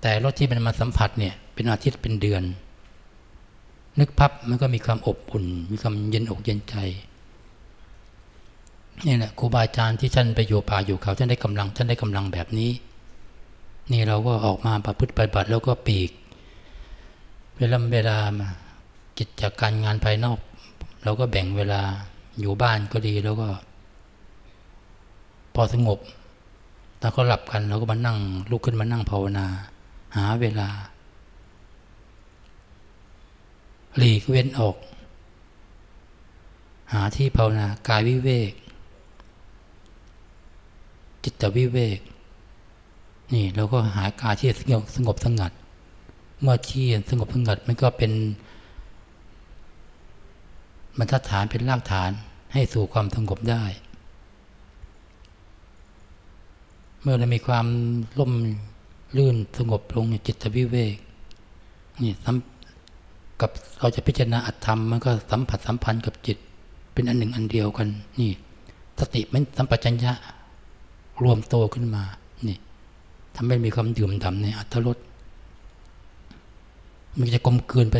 D: แต่รสที่มันมาสัมผัสเนี่ยเป็นอาทิตย์เป็นเดือน นึกพับมันก็มีความอบอุ่น มีความเย็นอกเย็นใจนี่แหละครูบาอาจารย์ที่ท่านไปอยู่ป่าอยู่เขาท่านได้กำลังท่านได้กำลังแบบนี้ นี่เราก็ออกมาประพฤติปฏิบัติแล้วก็ปีก เวลาเวลามากิจการงานภายนอก เราก็แบ่งเวลา อยู่บ้านก็ดีแล้วก็ พอสงบถ้าเขาหลับกันเราก็มานั่งลุกขึ้นมานั่งภาวนา หาเวลา หลีกเว้นออก หาที่ภาวนากายวิเวก จิตวิเวก นี่เราก็หากายที่สงบสงบสงัด เมื่อที่สงบสงัดมันก็เป็น บรรทัดฐานเป็นรากฐานให้สู่ความสงบได้ เมื่อเรามีความร่มลื่นสงบลงจิตวิเวกนี่สัมกับเราจะพิจารณาอัตธรรมมันก็สัมผัสสัมพันธ์กับจิตเป็นอันหนึ่งอันเดียวกัน นี่ สติมันสัมปชัญญะรวมโตขึ้นมา นี่ทำให้มีความดื่มด่ำในอัตรสมันจะกลมกลืนไป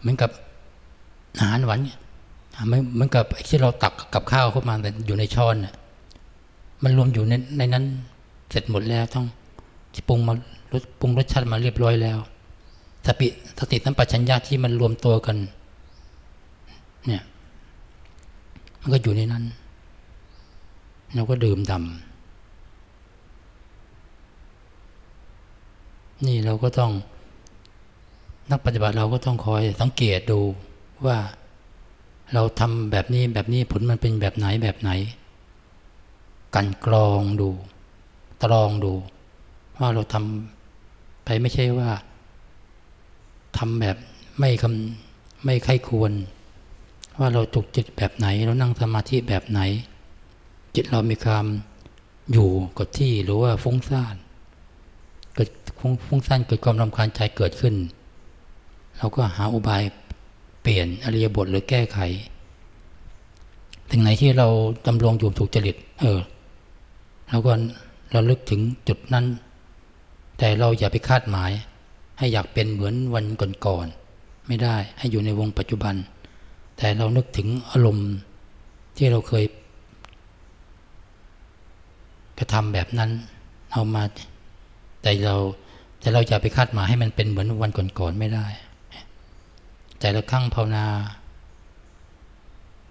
D: เหมือนกับ อาหารหวานเนี่ยมันเหมือนกับที่เราตักกับข้าวเข้ามาแต่อยู่ในช้อนน่ะมันรวมอยู่ในในนั้น เสร็จหมดแล้วต้องปรุงมาปรุงรสชาติมาเรียบร้อยแล้วสติสติสัมปชัญญะที่มันรวมตัวกัน เนี่ย มันก็อยู่ในนั้นเราก็ดื่มดำนี่เราก็ต้อง นักปฏิบัติเราก็ต้องคอยสังเกตดู ว่าเราทำแบบนี้แบบนี้ผลมันเป็นแบบไหนแบบไหน กันกรองดู ตรองดู ว่าเราทำไปไม่ใช่ว่าทำแบบไม่คำไม่ใครควร ว่าเราจุกจิตแบบไหน เรานั่งสมาธิแบบไหน จิตเรามีความอยู่กับที่หรือว่าฟุ้งซ่านเกิดฟุ้งซ่านเกิดความรำคาญใจเกิดขึ้น เราก็หาอุบาย เปลี่ยนอริยบทหรือแก้ไขถึงไหนที่เราดำรงอยู่ถูกจริตเออเราก็เราลึกถึงจุดนั้น แต่เราอย่าไปคาดหมาย ให้อยากเป็นเหมือนวันก่อนๆไม่ได้ให้อยู่ในวงปัจจุบัน แต่เรานึกถึงอารมณ์ที่เราเคยกระทำแบบนั้นเอามา แต่เราแต่เราอย่าไปคาดหมายให้มันเป็นเหมือนวันก่อนๆไม่ได้ แต่ละครั้งภาวนา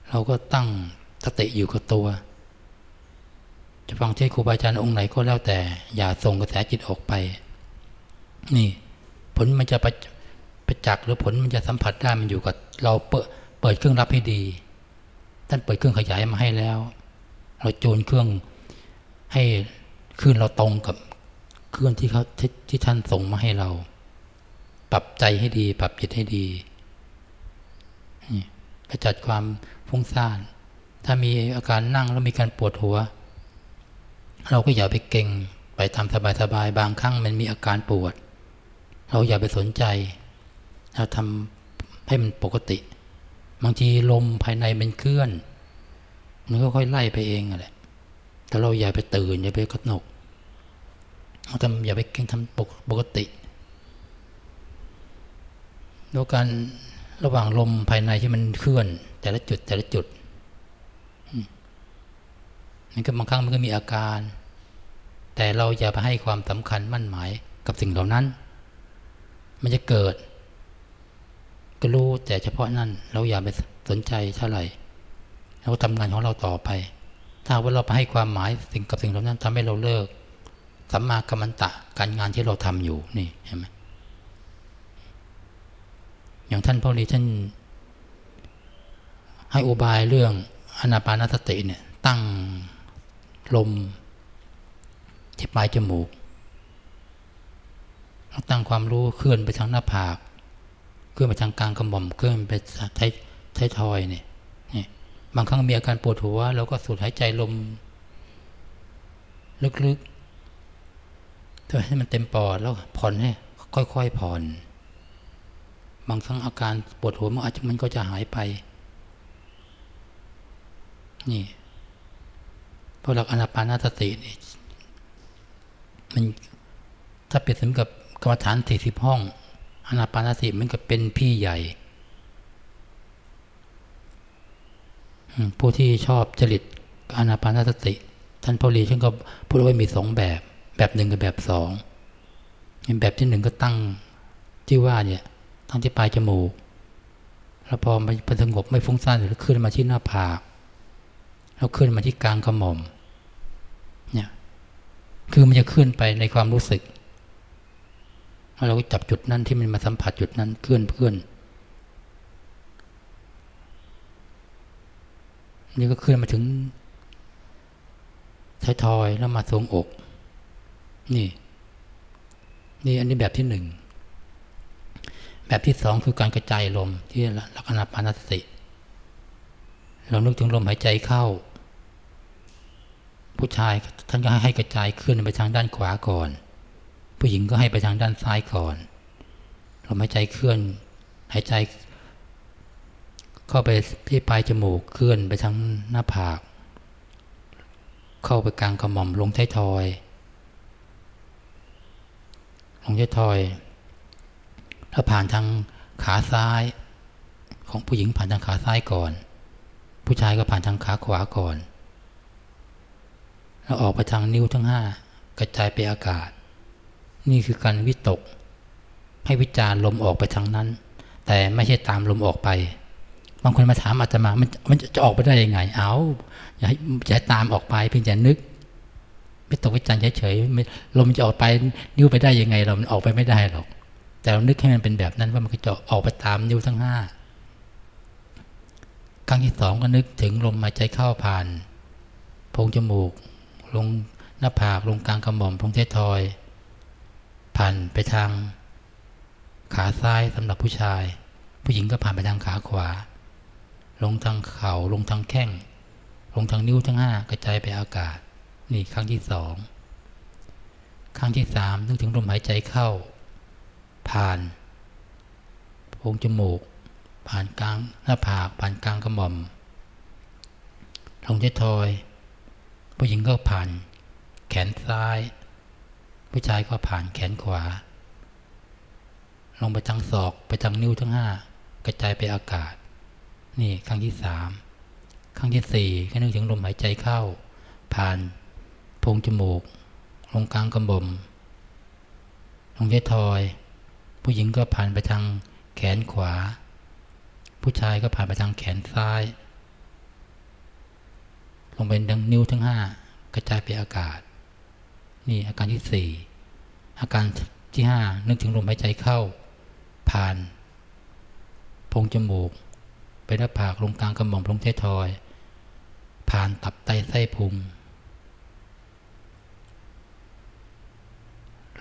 D: เราก็ตั้งสติอยู่กับตัว จะฟังเทศครูบาอาจารย์องค์ไหนก็แล้วแต่ อย่าส่งกระแสจิตออกไป นี่ ผลมันจะประประจักษ์หรือผลมันจะสัมผัสได้มันอยู่กับเราเปิดเปิดเครื่องรับให้ดี ท่านเปิดเครื่องขยายมาให้แล้ว เราจูนเครื่องให้คลื่นเราตรงกับเครื่องที่เขาที่ท่านส่งมาให้เรา ปรับใจให้ดี ปรับจิตให้ดี จัดความฟุ้งซ่าน ถ้ามีอาการนั่งแล้วมีการปวดหัว เราก็อย่าไปเก่งไปทำสบายๆบางครั้งมันมีอาการปวด เราอย่าไปสนใจเราทำให้มันปกติ บางทีลมภายในมันเคลื่อน มันก็ค่อยไล่ไปเองอะแหละแต่เราอย่าไปตื่นอย่าไปกระหนกเราทำอย่าไปเก่งทำปกปกติแล้วการ ระหว่างลมภายในที่มันเคลื่อน แต่ละจุดแต่ละจุดอืมมันก็บางครั้งมันก็มีอาการ แต่เราอย่าไปให้ความสำคัญมั่นหมายกับสิ่งเหล่านั้น มันจะเกิด ก็รู้แต่เฉพาะนั่น เราอย่าไปสนใจเท่าไหร่เราทำงานของเราต่อไป ถ้าว่าเราไปให้ความหมายสิ่งกับสิ่งเหล่านั้นทำให้เราเลิกสัมมากัมมันตะการงานที่เราทำอยู่นี่เห็นไหม อย่างท่านพ่อรีท่านให้อุบายเรื่องอนาปานสติเนี่ยตั้งลมที่ปลายจมูก ตั้งความรู้เคลื่อนไปทางหน้าผากเคลื่อนไปทางกลางกระหม่อมเคลื่อนไปท้ายท้ายทอยเนี่ยบางครั้งมีอาการปวดหัวเราก็สูดหายใจลม ลึกๆเพื่อให้มันเต็มปอดแล้วผ่อนให้ค่อยๆผ่อน บางครั้งอาการปวดหัวมันอาจจะมันก็จะหายไป นี่เพราะหลักอนาปานสตินี่มันถ้าเปรียบเสมือนกับกรรมฐานสี่สิบห้องอนาปานสติมันก็เป็นพี่ใหญ่ผู้ที่ชอบจริตอนาปานสติ ท่านพอลีท่านก็พูดไว้มีสองแบบ แบบหนึ่งกับแบบสองแบบที่หนึ่งก็ตั้งที่ว่าเนี่ย ตั้งที่ปลายจมูก แล้วพอมันสงบไม่ฟุ้งซ่านแล้วขึ้นมาที่หน้าผาก แล้วขึ้นมาที่กลางกระหม่อม เนี่ย คือมันจะขึ้นไปในความรู้สึก แล้วเราก็จับจุดนั้นที่มันมาสัมผัสจุดนั้นเคลื่อนเคลื่อนนี่ก็เคลื่อนมาถึงท้ายทอยแล้วมาทรงอก นี่ นี่อันนี้แบบที่หนึ่ง แบบที่สองคือการกระจายลมที่ลักษณะปานสติ เรานึกถึงลมหายใจเข้า ผู้ชายท่านก็ให้กระจายขึ้นไปทางด้านขวาก่อน ผู้หญิงก็ให้ไปทางด้านซ้ายก่อนลมหายใจเคลื่อน หายใจ เข้าไปที่ปลายจมูกเคลื่อนไปทางหน้าผาก เข้าไปกลางกระหม่อมลงท้ายทอยลงท้ายทอย ถ้าผ่านทางขาซ้าย ของผู้หญิงผ่านทางขาซ้ายก่อน ผู้ชายก็ผ่านทางขาขวาก่อน แล้วออกไปทางนิ้วทั้งห้ากระจายไปอากาศ นี่คือการวิตก ให้วิจารลมออกไปทางนั้น แต่ไม่ใช่ตามลมออกไป บางคนมาถามอาตมา มันมันจะออกไปได้ยังไง เอาอย่าให้อย่าตามออกไปเพียงแต่นึกวิตกวิจารเฉยๆลมจะออกไปนิ้วไปได้ยังไงเรามันออกไปไม่ได้หรอก แต่เรานึกให้มันเป็นแบบนั้นว่ามันจะออกไปตามนิ้วทั้งห้าครั้งที่สองก็นึกถึงลมหายใจเข้าผ่านโพรงจมูก ลงหน้าผากลงกลางกระหม่อมลงเททอย ผ่านไปทาง ขาซ้ายสำหรับผู้ชาย ผู้หญิงก็ผ่านไปทางขาขวา ลงทางเข่าลงทางแข้งลงทางนิ้วทั้งห้ากระจายไปอากาศ นี่ครั้งที่สองครั้งที่สามนึกถึงลมหายใจเข้า ผ่านโพรงจมูก ผ่านกลางหน้าผากผ่านกลางกระหม่อมลงเททอย ผู้หญิงก็ผ่าน แขนซ้าย ผู้ชายก็ผ่านแขนขวา ลงไปทางศอกไปทางนิ้วทั้งห้ากระจายไปอากาศ นี่ครั้งที่สามครั้งที่สี่ก็นึกถึงลมหายใจเข้า ผ่านโพรงจมูก ลงกลางกระบมลงเททอย ผู้หญิงก็ผ่านไปทางแขนขวา ผู้ชายก็ผ่านไปทางแขนซ้าย ลงไปดังนิ้วทั้งห้ากระจายไปอากาศ นี่อาการที่สี่อาการที่ห้านึกถึงลมหายใจเข้า ผ่านโพรงจมูก ไปหน้าผากลงกลางกระหม่อมลงเททอย ผ่านตับไตไส้พุง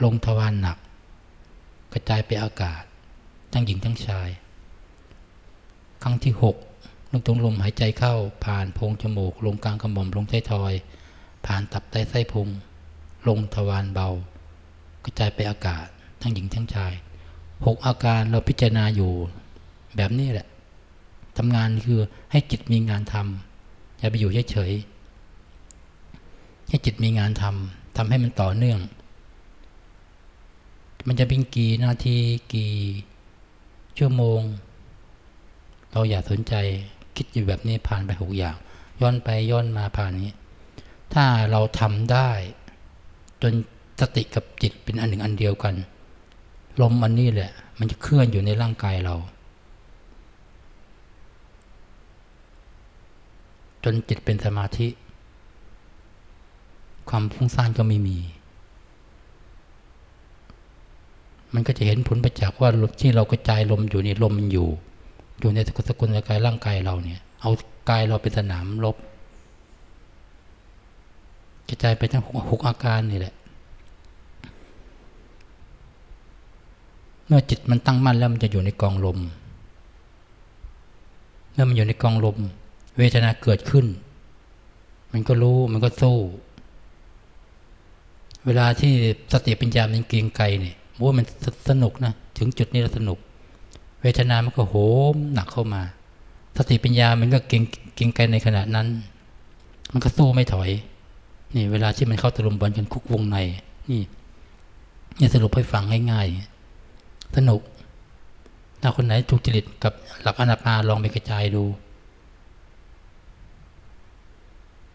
D: ลงทวารหนัก กระจายไปอากาศ ทั้งหญิงทั้งชาย ครั้งที่หกนึกถึงลมหายใจเข้าผ่านโพรงจมูก ลงกลางกระหม่อมลงไททอย ผ่านตับไตไส้พุง ลงทวารเบา กระจายไปอากาศ ทั้งหญิงทั้งชายหกอาการเราพิจารณาอยู่แบบนี้แหละทำงานคือให้จิตมีงานทำอย่าไปอยู่เฉยๆให้จิตมีงานทำทำให้มันต่อเนื่อง มันจะเป็นกี่นาทีกี่ชั่วโมง เราอย่าสนใจคิดอยู่แบบนี้ผ่านไปหกอย่าง ย้อนไปย้อนมาผ่านนี้ ถ้าเราทำได้ จนสติกับจิตเป็นอันหนึ่งอันเดียวกัน ลมอันนี้แหละ มันจะเคลื่อนอยู่ในร่างกายเรา จนจิตเป็นสมาธิ ความฟุ้งซ่านก็ไม่มี มันก็จะเห็นผลประจักษ์ว่าที่เรากระจายลมอยู่นี่ลมมันอยู่ อยู่ในสกุลกายร่างกายเราเนี่ย เอากายเราเป็นสนามรบกระจายไปทั้งหกอาการนี่แหละ เมื่อจิตมันตั้งมั่นแล้วมันจะอยู่ในกองลม เมื่อมันอยู่ในกองลม เวทนาเกิดขึ้น มันก็รู้มันก็สู้ เวลาที่สติปัญญามันเกรียงไกรเนี่ย ว่ามันสนุกนะ ถึงจุดนี้เราสนุก เวทนามันก็โหมหนักเข้ามาสติปัญญามันก็เกรียงเกรียงไกรในขณะนั้น มันก็สู้ไม่ถอย นี่ เวลาที่มันเข้าตะลุมบอลกันคุกวงใน นี่นี่สรุปให้ฟังง่ายๆ สนุก ถ้าคนไหนถูกจริตกับหลักอนาปาลองไปกระจายดู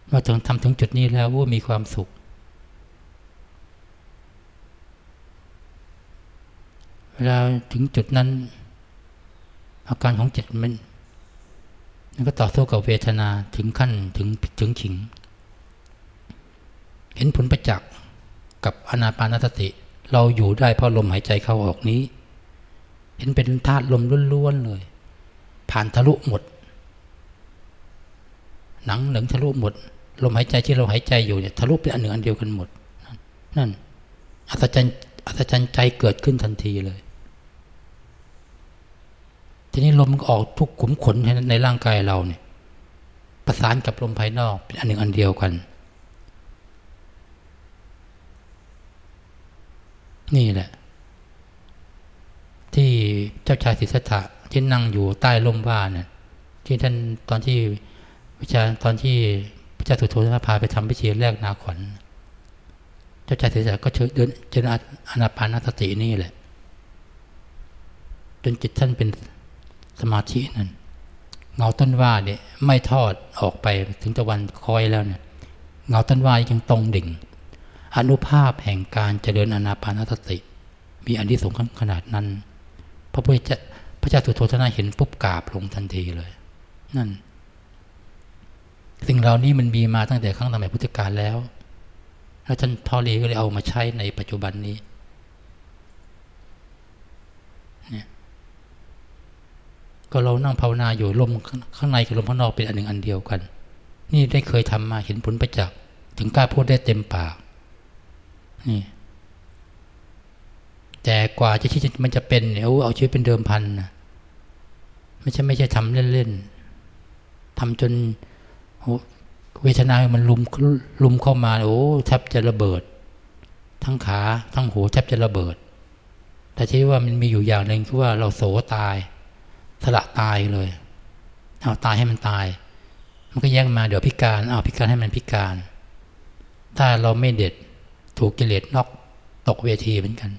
D: เมื่อถึงทำถึงจุดนี้แล้วว่ามีความสุข เวลาถึงจุดนั้น อาการของจิตมันมันก็ต่อสู้กับเวทนาถึงขั้นถึงถึงขิง เห็นผลประจักษ์กับอนาปานสติ เราอยู่ได้เพราะลมหายใจเข้าออกนี้ เห็นเป็นธาตุลมล้วนๆเลย ผ่านทะลุหมด หนังหนึ่งทะลุหมด ลมหายใจที่เราหายใจอยู่เนี่ยทะลุเป็นอันหนึ่งอันเดียวกันหมด นั่นอัศจรรย์อัศจรรย์ใจเกิดขึ้นทันทีเลย ทีนี้ลมมันออกทุกขุมขนในร่างกายเราเนี่ย ประสานกับลมภายนอกเป็นอันหนึ่งอันเดียวกัน นี่แหละ ที่เจ้าชายสิทธัตถะที่นั่งอยู่ใต้ร่มว่าเนี่ยที่ท่านตอนที่วิชาตอนที่พระเจ้าสุโธทพาไปทำพิธีแรกนาขวัญเจ้าชายสิทธัตถะก็เชิญเดินเจริญอนาปานสตินี่แหละ จนจิตท่านเป็น สมาธินั่นเงาต้นว่าเนี่ยไม่ทอดออกไปถึงตะวันคอยแล้วเนี่ยเงาต้นว่ายังตรงดิ่ง อนุภาพแห่งการเจริญอนาปานสติ มีอันที่สงขนาดนั้น พระพุทธเจ้าพระเจ้าสุโธทนะเห็นปุ๊บกราบลงทันทีเลย นั่น สิ่งเหล่านี้มันมีมาตั้งแต่ครั้งสมัยพุทธกาลแล้ว แล้วท่านทอรีก็เลยเอามาใช้ในปัจจุบันนี้ เนี่ย ก็เรานั่งภาวนาอยู่ลมข้างในกับลมข้างนอกเป็นอันหนึ่งอันเดียวกัน นี่ได้เคยทำมาเห็นผลประจักษ์ถึงกล้าพูดได้เต็มปากนี่แต่กว่าจะที่มันจะเป็นเนี่ยเอาชีวิตเป็นเดิมพันนะไม่ใช่ไม่ใช่ทำเล่นๆทำจนเวทนา มันลุมลุมเข้ามาโอ้แทบจะระเบิด ทั้งขาทั้งหูแทบจะระเบิด แต่ที่ว่ามันมีอยู่อย่างหนึ่งคือว่าเราโสตาย สละตายเลยเอาตายให้มันตาย มันก็แยกมาเดี๋ยวพิการเอาพิการให้มันพิการ ถ้าเราไม่เด็ดถูกกิเลสนอกตกเวทีเหมือนกัน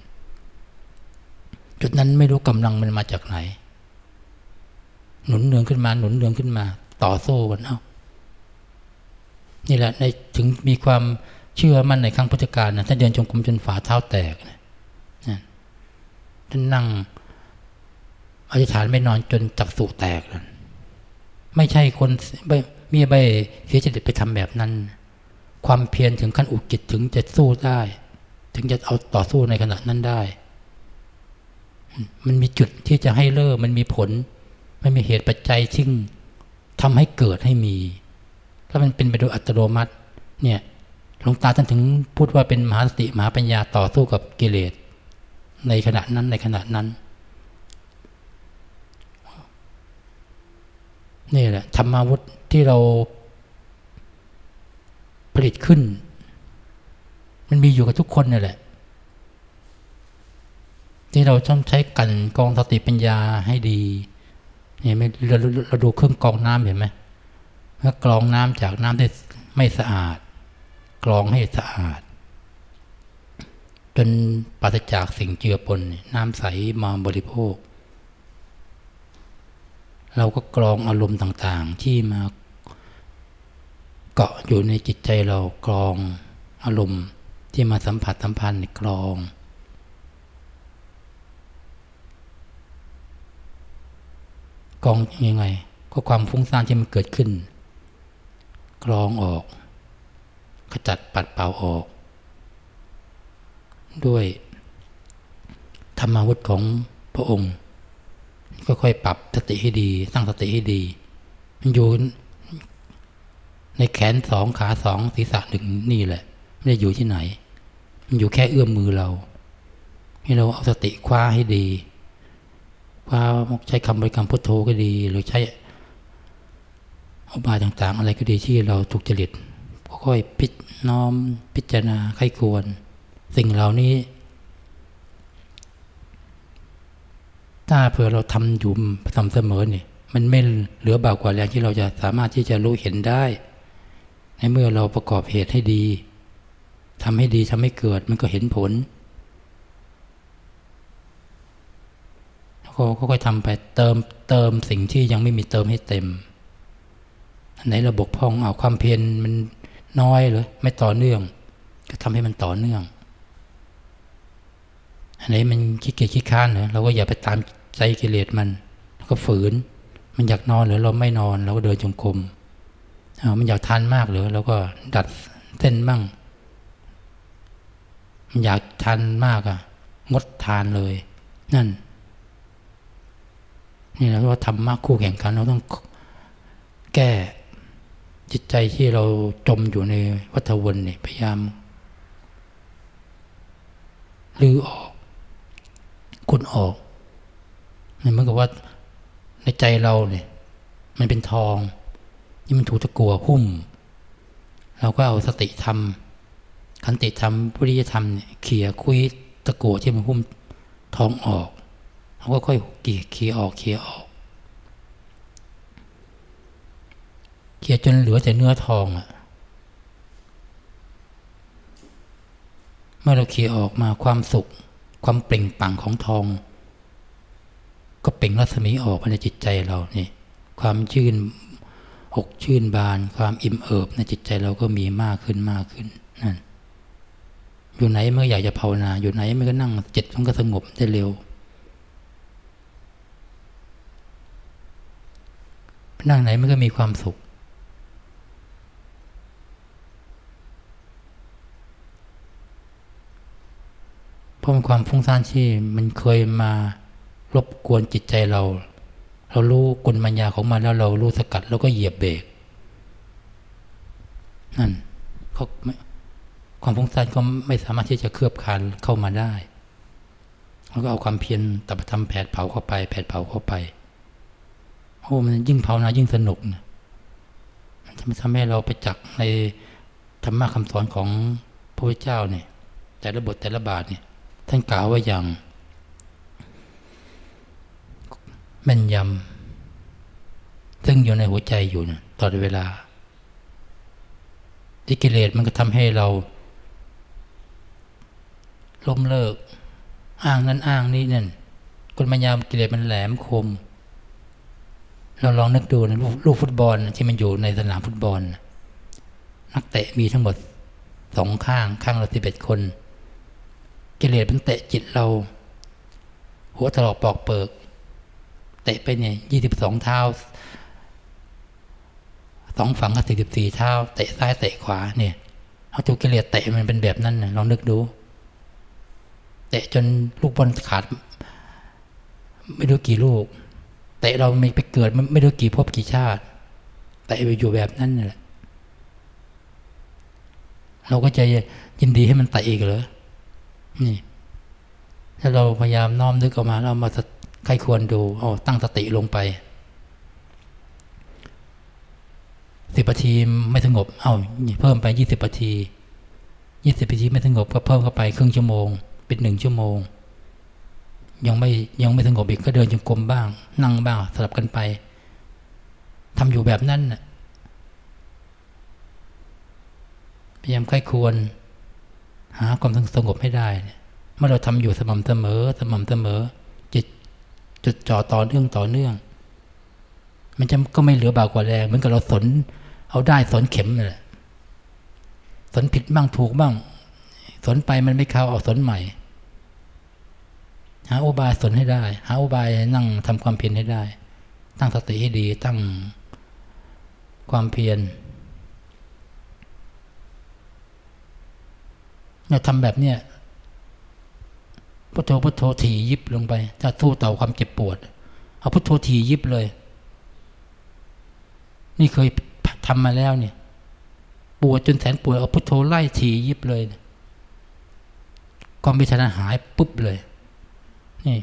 D: จุดนั้นไม่รู้กำลังมันมาจากไหน หนุนเนืองขึ้นมา หนุนเนืองขึ้นมา ต่อสู้กันเอานี่แหละในถึงมีความเชื่อมั่นในครั้งพุทธกาลนะท่านเดินจงกรมจนฝ่าเท้าแตกนะท่านนั่ง อธิษฐานไม่นอนจนจักสุแตกนะไม่ใช่คนไม่มีใบเสียจิตไปทำแบบนั้น ความเพียรถึงขั้นอุกิจถึงจะสู้ได้ ถึงจะเอาต่อสู้ในขณะนั้นได้ มันมีจุดที่จะให้เลิกมันมีผลไม่มีเหตุปัจจัยซึ่งทำให้เกิดให้มีแล้วมันเป็นไปโดยอัตโนมัติ เนี่ยหลวงตาท่านถึงพูดว่าเป็นมหาสติมหาปัญญาต่อสู้กับกิเลสในขณะนั้นในขณะนั้น นี่แหละธรรมาวุธที่เราผลิตขึ้น มันมีอยู่กับทุกคนนี่แหละ ที่เราต้องใช้กันกองสติปัญญาให้ดีเนี่ไม่เราเราเราดูเครื่องกรองน้ำเห็นไหมถ้ากรองน้ำจากน้ำที่ไม่สะอาด กรองให้สะอาด จนปราศจากสิ่งเจือปนนี่ยน้ำใสมาบริโภค เราก็กรองอารมณ์ต่างๆ ที่มาเกาะอยู่ในจิตใจเรากรองอารมณ์ที่มาสัมผัสสัมพันธ์ในกรอง กรองยังไง ก็ความฟุ้งซ่านที่มันเกิดขึ้น กรองออก ขจัดปัดเป่าออก ด้วยธรรมาวุธของพระองค์ ค่อยๆ ปรับสติให้ดีสร้างสติให้ดี มันอยู่ในแขนสองขาสองศีรษะหนึ่งนี่แหละ ไม่ได้อยู่ที่ไหน มันอยู่แค่เอื้อมมือเรา ให้เราเอาสติคว้าให้ดีคว้าใช้คำบริกรรมพุทโธก็ดี หรือใช้อุบายต่างๆ อะไรก็ดีที่เราถูกจริตค่อยๆพิจน้อมพิจารณาไข้ควร สิ่งเหล่านี้ ถ้าเผื่อเราทำอยู่สม่ำเสมอเนี่ยมันไม่เหลือเบากว่าแรงที่เราจะสามารถที่จะรู้เห็นได้ ในเมื่อเราประกอบเหตุให้ดีทำให้ดีทำให้เกิดมันก็เห็นผลแล้วก็ค่อยๆทำไปเติมเติมสิ่งที่ยังไม่มีเติมให้เต็มอันไหนราบกพร่องเอาความเพียรมันน้อยเลยไม่ต่อเนื่อง ก็ทำให้มันต่อเนื่องอันไหนมันขี้เกียจขี้ค้านเนอะเราก็อย่าไปตาม ใจกิเลสมันก็ฝืน มันอยากนอนหรือเราไม่นอนเราก็เดินจงกรมมันอยากทานมากหรือเราก็ดัดเส้นบ้าง มันอยากทานมากอะงดทานเลย นั่น นี่เราว่าธรรมะคู่แข่งกันเราต้องแก้จิตใจที่เราจมอยู่ในวัฏวนเนี่ยพยายามลื้อออก คุณออก นี่เหมือนกับว่าในใจเราเนี่ย มันเป็นทองนี่มันถูกตะกัวหุ้ม เราก็เอาสติธรรมขันติธรรมวิริยธรรมเนี่ยเขี่ยคุยตะกัวที่มันหุ้มทองออกเราก็ค่อยเกี่ยเขี่ยออกเขี่ยออกเขี่ยจนเหลือแต่เนื้อทองอะเมื่อเราเขี่ยออกมาความสุข ความเปล่งปลั่งของทอง ก็เปล่งรัศมีออกภายในจิตใจเรานี่ความชื่นอกชื่นบาน ความอิ่มเอิบในจิตใจเราก็มีมากขึ้นมากขึ้นนั่นอยู่ไหนเมื่ออยากจะภาวนา อยู่ไหนมันก็นั่งจิตมันก็สงบได้เร็วนั่งไหนมันก็มีความสุข เพราะมันความฟุ้งซ่านที่มันเคยมา รบกวนจิตใจเรา เรารู้กลมัญญาของมันแล้วเรารู้สกัด แล้วก็เหยียบเบรกนั่นเขาความฟุ้งซ่านก็ไม่สามารถที่จะเคลือบคานเข้ามาได้แล้วก็เอาความเพียรตปธรรมแผดเผาเข้าไป แผดเผาเข้าไปโอ้มันยิ่งเผานะยิ่งสนุกนะมันทำทำให้เราไปจักในธรรมะคำสอนของพระพุทธเจ้าเนี่ย แต่ละบทแต่ละบาทเนี่ยท่านกล่าวไว้อย่าง แม่นยำซึ่งอยู่ในหัวใจอยู่ตลอดเวลา ที่กิเลสมันก็ทำให้เรา ล้มเลิก อ้างนั้นอ้างนี้นั่นกลมัญญากิเลสมันแหลมคม เราลองนึกดูนะลูกฟุตบอลที่มันอยู่ในสนามฟุตบอล นักเตะมีทั้งหมดสองข้างข้างละสิบเอ็ดคน กิเลสมันเตะจิตเรา หัวถลอกปอกเปิก ตะไปเนี่ยยี่สิบสองเท้าสองฝั่งก็สี่สิบสี่เท้า เตะซ้ายเตะขวาเนี่ยเอาตัวกิเลสเตะมันเป็นแบบนั้นนะลองนึกดู เตะจนลูกบอลขาด ไม่รู้กี่ลูก เตะเราไม่ไปเกิดไม่รู้กี่ภพกี่ชาติ เตะไปอยู่แบบนั้นแหละเราก็จะยินดีให้มันเตะอีกเหรอนี่ถ้าเราพยายามน้อมนึกออกมาเรามาใครควรดูเอตั้งสติลงไปสิบนาทีไม่สงบ เอาเพิ่มไปยี่สิบนาทียี่สิบนาทีไม่สงบก็เพิ่มเข้าไปครึ่งชั่วโมง เป็นหนึ่งชั่วโมง ยังไม่ยังไม่สงบอีกก็เดินจงกรมบ้าง นั่งบ้างสลับกันไปทำอยู่แบบนั้นพยายามใกล้ควร หาความสงบให้ได้ เมื่อเราทำอยู่สม่ำเสมอ สม่ำเสมอ จดจ่อต่อเนื่องต่อเนื่อง มันจะก็ไม่เหลือบากว่าแรงเหมือนกับเราสน เอาได้สนเข็มเลยสนผิดบ้างถูกบ้าง สนไปมันไม่เข้าเอาสนใหม่ หาอุบายสนให้ได้ หาอุบายนั่งทำความเพียรให้ได้ ตั้งสติให้ดี ตั้งความเพียรเนี่ยทำแบบเนี้ย พุทโธพุทโธถี่ยิบลงไปถ้าทู่ต่อความเจ็บปวด เอาพุทโธถี่ยิบเลย นี่เคยทำมาแล้วเนี่ย ปวดจนแสนปวดเอาพุทโธไล่ถี่ยิบเลยความเวทนาหายปุ๊บเลย นี่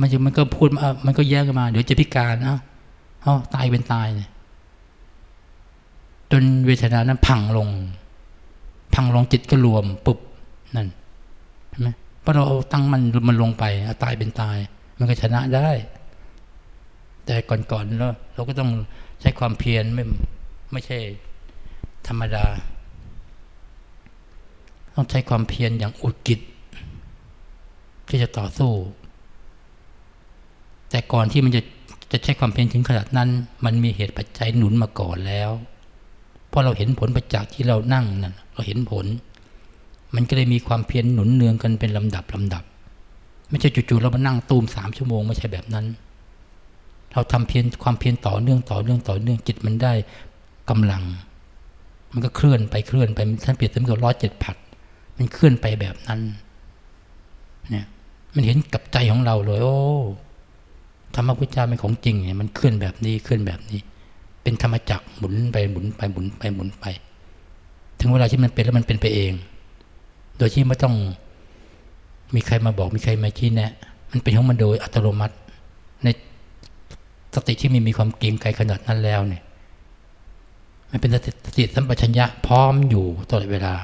D: มันจะมันก็พูดมันก็แย้งกันมา เดี๋ยวจะพิการเอ้าเอาตายเป็นตายเนี่ยจนเวทนานั้นพังลง พังลงจิตก็รวมปุ๊บนั่นเห็นไหม พราะเราเอาตั้งมันมันลงไปตายเป็นตาย มันก็ชนะได้ แต่ก่อนๆเราเราก็ต้องใช้ความเพียรไม่ไม่ใช่ธรรมดา ต้องใช้ความเพียรอย่างอุกิจที่จะต่อสู้ แต่ก่อนที่มันจะจะใช้ความเพียรถึงขนาดนั้น มันมีเหตุปัจจัยหนุนมาก่อนแล้วเพราะเราเห็นผลประจักษ์ที่เรานั่งนั่นเราเห็นผล มันก็เลยมีความเพียรหนุนเนืองกันเป็นลำดับลำดับ ไม่ใช่จู่ๆเรามานั่งตูมสามชั่วโมงไม่ใช่แบบนั้น เราทำเพียรความเพียรต่อเนื่องต่อเนื่องต่อเนื่องจิตมันได้กำลัง มันก็เคลื่อนไปเคลื่อนไปท่านเปรียบเสมือนกับร้อยเจ็ดผัด มันเคลื่อนไปแบบนั้นเนี่ยมันเห็นกับใจของเราเลย โอ้ธรรมพุทธเจ้าเป็นของจริงเนี่ยมันเคลื่อนแบบนี้เคลื่อนแบบนี้ เป็นธรรมจักรหมุนไปหมุนไปหมุนไปหมุนไป ถึงเวลาที่มันเป็นแล้วมันเป็นไปเอง โดยที่ไม่ต้องมีใครมาบอกมีใครมาชี้แนะมันเป็นของมันโดยอัตโนมัติ ในสติที่มีมีความเก่งไกลขนาดนั้นแล้วเนี่ย มันเป็นสติสติสัมปชัญญะพร้อมอยู่ตลอดเวลา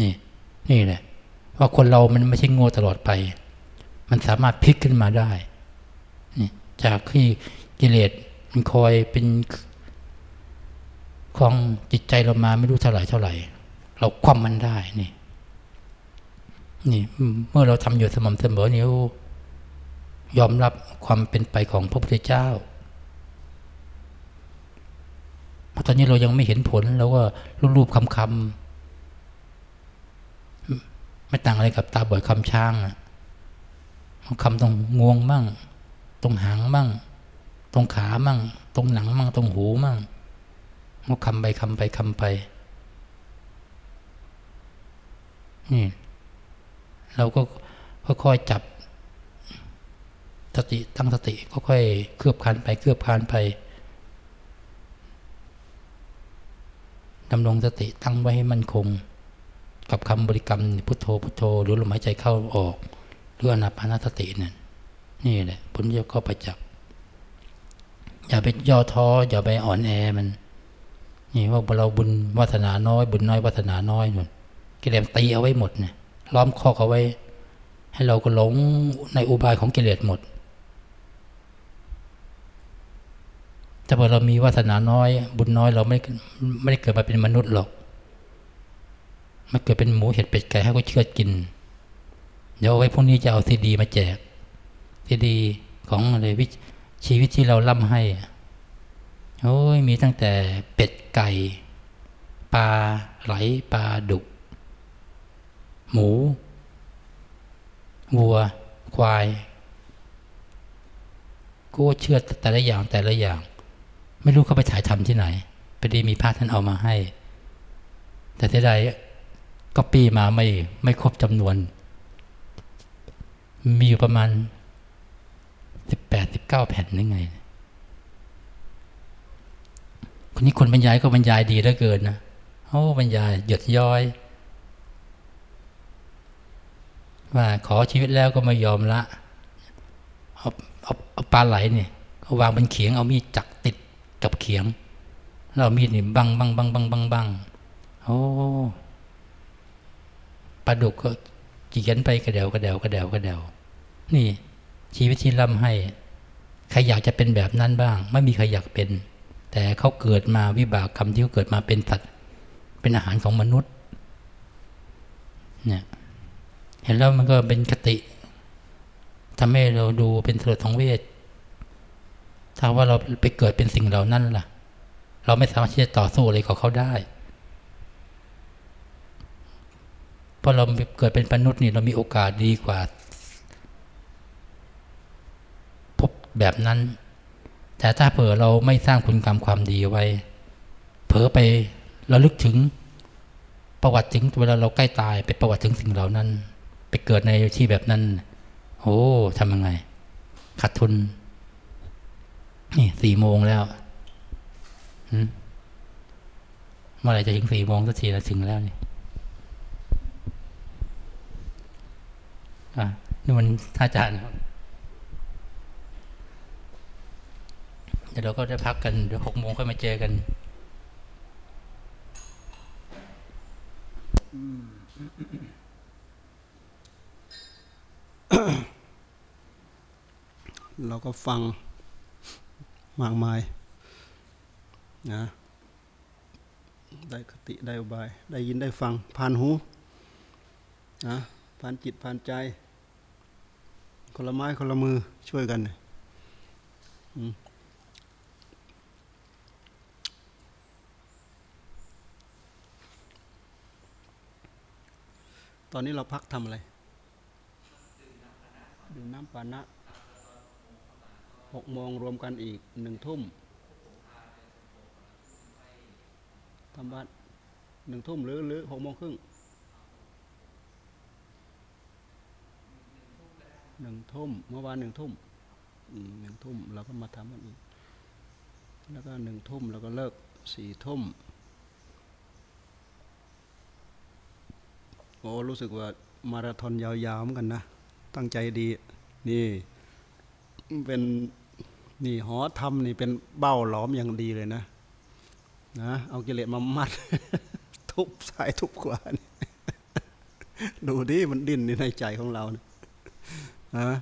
D: นี่ นี่แหละว่าคนเรามันไม่ใช่โง่ตลอดไป มันสามารถพลิกขึ้นมาได้ นี่ จากที่กิเลสมันคอยเป็นของจิตใจเรามาไม่รู้เท่าไหร่เท่าไหร่ เราคว่ำมันได้นี่ นี่เมื่อเราทำอยู่สม่ำเสมอนี่ยอมรับความเป็นไปของพระพุทธเจ้าเพราะตอนนี้เรายังไม่เห็นผลเราก็รูปๆคำคำไม่ต่างอะไรกับตาบ่อยคำช้างอะคำตรงงวงมั่ง ตรงหางมั่ง ตรงขามั่ง ตรงหนังมั่ง ตรงหูมั่งมันคำไปคำไปคำไปนี่ เราก็ค่อยๆจับสติตั้งสติค่อยๆเคลือบคานไปเคลือบคานไปดำรงสติตั้งไว้ให้มั่นคง กับคำบริกรรมพุทโธพุทโธ หรือลมหายใจเข้าออกหรืออนาปานสตินั่นนี่แหละผลเยอะก็ไปจับ อย่าไปย่อท้ออย่าไปอ่อนแอมัน นี่ว่าเราบุญวาสนาน้อย บุญน้อยวาสนาน้อยนู่นกิเลสตีเอาไว้หมดเนี่ย ล้อมข้อเอาไว้ ให้เราก็หลงในอุบายของกิเลสหมด แต่พอเรามีวาสนาน้อย บุญน้อยเราไม่ไม่ได้เกิดมาเป็นมนุษย์หรอกมันเกิดเป็นหมูเห็ดเป็ดไก่ให้ก็เชื่อกิน เดี๋ยวไว้พรุ่งนี้จะเอาซีดีมาแจกซีดีของอะไรวิชีวิตที่เราล่ำให้โอ้ยมีตั้งแต่เป็ดไก่ปลาไหลปลาดุก หมู วัว ควายกูเชื่อแต่ละอย่างแต่ละอย่าง ไม่รู้เขาไปถ่ายทำที่ไหนพอดีมีพระท่านเอามาให้ แต่ที่ใดก็ปีมาไม่ไม่ครบจำนวน มีอยู่ประมาณสิบแปดสิบเก้าแผ่นนึงไงคนนี้คนบรรยายก็บรรยายดีเหลือเกินนะโอ้บรรยายหยดย้อย ว่าขอชีวิตแล้วก็ไม่ยอมละเอาเอาเอาปลาไหลเนี่ยเอาวางบนเขียงเอามีดจักติดกับเขียงเรามีดนี่บังบังบังบังบังบังโอ้ปลาดุกก็เขียนไปกระเดวกระเดวกระเดวกระเดวนี่ ชีวิตที่ร่ำไห้ใครอยากจะเป็นแบบนั้นบ้าง ไม่มีใครอยากเป็น แต่เขาเกิดมาวิบากกรรมที่เขาเกิดมาเป็นสัตว์ เป็นอาหารของมนุษย์ เนี่ย เห็นแล้วมันก็เป็นคติทำให้เราดูเป็นสลดของเวท ถ้าว่าเราไปเกิดเป็นสิ่งเหล่านั้นล่ะ เราไม่สามารถที่จะต่อสู้อะไรกับเขาได้เพราะเราเกิดเป็นมนุษย์นี่เรามีโอกาสดีกว่า พบแบบนั้น แต่ถ้าเผื่อเราไม่สร้างคุณกรรมความดีไว้ เผลอไประลึกถึงประวัติถึงเวลาเราใกล้ตายไปประวัติถึงสิ่งเหล่านั้น ไปเกิดในที่แบบนั้นโอ้ทำยังไงขาดทุน นี่สี่โมงแล้วเมื่อไหรจะถึงสี่โมงสักทีแล้วถึงแล้วนี่อะนี่มันท่าอาจารย์เดี๋ยวเราก็จะพักกันเดี๋ยวหกโมงค่อยมาเจอกัน
A: เราก็ฟังมากมายนะได้คติได้อุบาย ได้ยินได้ฟัง ผ่านหูนะผ่านจิตผ่านใจคนละไม้คนละมือช่วยกันตอนนี้เราพักทำอะไร ดื่มน้ำปานะหกโมงรวมกันอีกหนึ่งทุ่มทำบัตรหนึ่งทุ่มหรือหรือหกโมงครึ่งหนึ่งทุ่มเมื่อวานหนึ่งทุ่มอืมหนึ่งทุ่มเราก็มาทำกันอีก แล้วก็หนึ่งทุ่มแล้วก็เลิกสี่ทุ่มโอ้รู้สึกว่ามาราธอนยาวๆเหมือนกันนะ ตั้งใจดี นี่เป็นนี่หอธรรมนี่เป็นเบ้าหลอมอย่างดีเลยนะนะเอากิเลสมามัด ทุบซ้ายทุบขวานดูดิมันดิ้นในใจของเรานะฮะ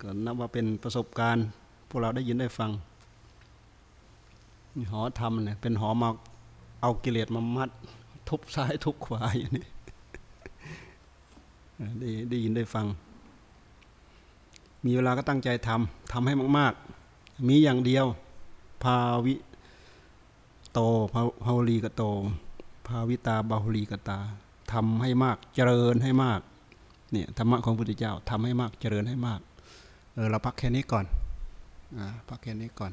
A: ก็นับว่าเป็นประสบการณ์ พวกเราได้ยินได้ฟังหอธรรมเนี่ยเป็นหอมาเอากิเลสมามัด ทุบซ้ายทุบขวาอย่างนี้ ได้ได้ยินได้ฟัง มีเวลาก็ตั้งใจทำทำให้มาก ๆ มีอย่างเดียว ภาวิโตภาวลีกโต ภาวิตาบาหลีกตาทำให้มากเจริญให้มากเนี่ยธรรมะของพุทธเจ้าทำให้มากเจริญให้มากเออเราพักแค่นี้ก่อนอ่าพักแค่นี้ก่อน